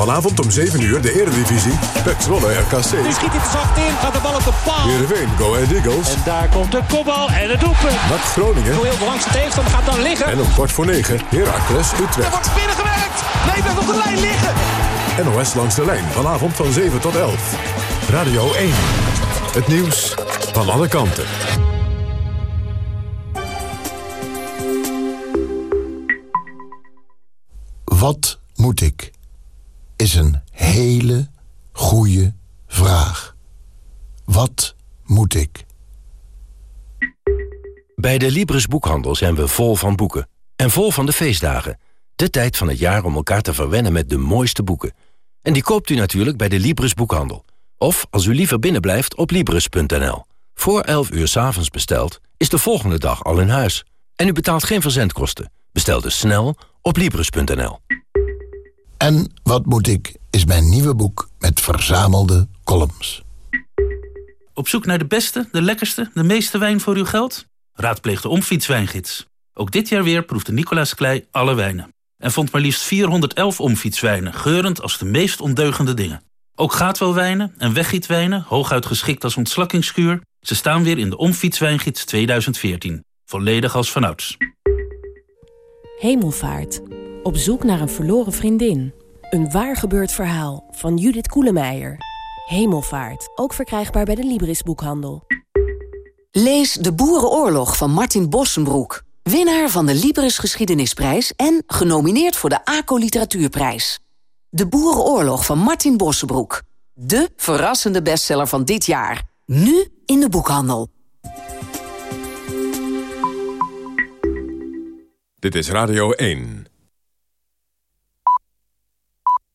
Vanavond om 7 uur de Eredivisie. Pek Zwolle RKC. Nu schiet hij zacht in, gaat de bal op de paal. Heerenveen, Go Ahead Eagles. En daar komt de kopbal en het doepen. Nak Groningen. Heel de tegenstander gaat dan liggen. En om kwart voor 9 Heracles Utrecht. Er wordt binnengewerkt. Nee, blijft op de lijn liggen. NOS langs de lijn, vanavond van 7 tot 11. Radio 1. Het nieuws van alle kanten. Wat moet ik? Is een hele goede vraag. Wat moet ik? Bij de Libris Boekhandel zijn we vol van boeken. En vol van de feestdagen. De tijd van het jaar om elkaar te verwennen met de mooiste boeken. En die koopt u natuurlijk bij de Libris Boekhandel. Of, als u liever binnenblijft, op Libris.nl. Voor 11 uur s'avonds besteld, is de volgende dag al in huis. En u betaalt geen verzendkosten. Bestel dus snel op Libris.nl. En wat moet ik is mijn nieuwe boek met verzamelde columns. Op zoek naar de beste, de lekkerste, de meeste wijn voor uw geld? Raadpleeg de Omfietswijngids. Ook dit jaar weer proefde Nicolaas Klei alle wijnen. En vond maar liefst 411 omfietswijnen, geurend als de meest ondeugende dingen. Ook gaatwelwijnen en weggietwijnen, hooguit geschikt als ontslakkingskuur... ze staan weer in de Omfietswijngids 2014. Volledig als vanouds. Hemelvaart. Op zoek naar een verloren vriendin. Een waar gebeurd verhaal van Judith Koelemeijer. Hemelvaart. Ook verkrijgbaar bij de Libris boekhandel. Lees De Boerenoorlog van Martin Bossenbroek. Winnaar van de Libris Geschiedenisprijs en genomineerd voor de ACO Literatuurprijs. De Boerenoorlog van Martin Bossenbroek. De verrassende bestseller van dit jaar. Nu in de boekhandel. Dit is Radio 1.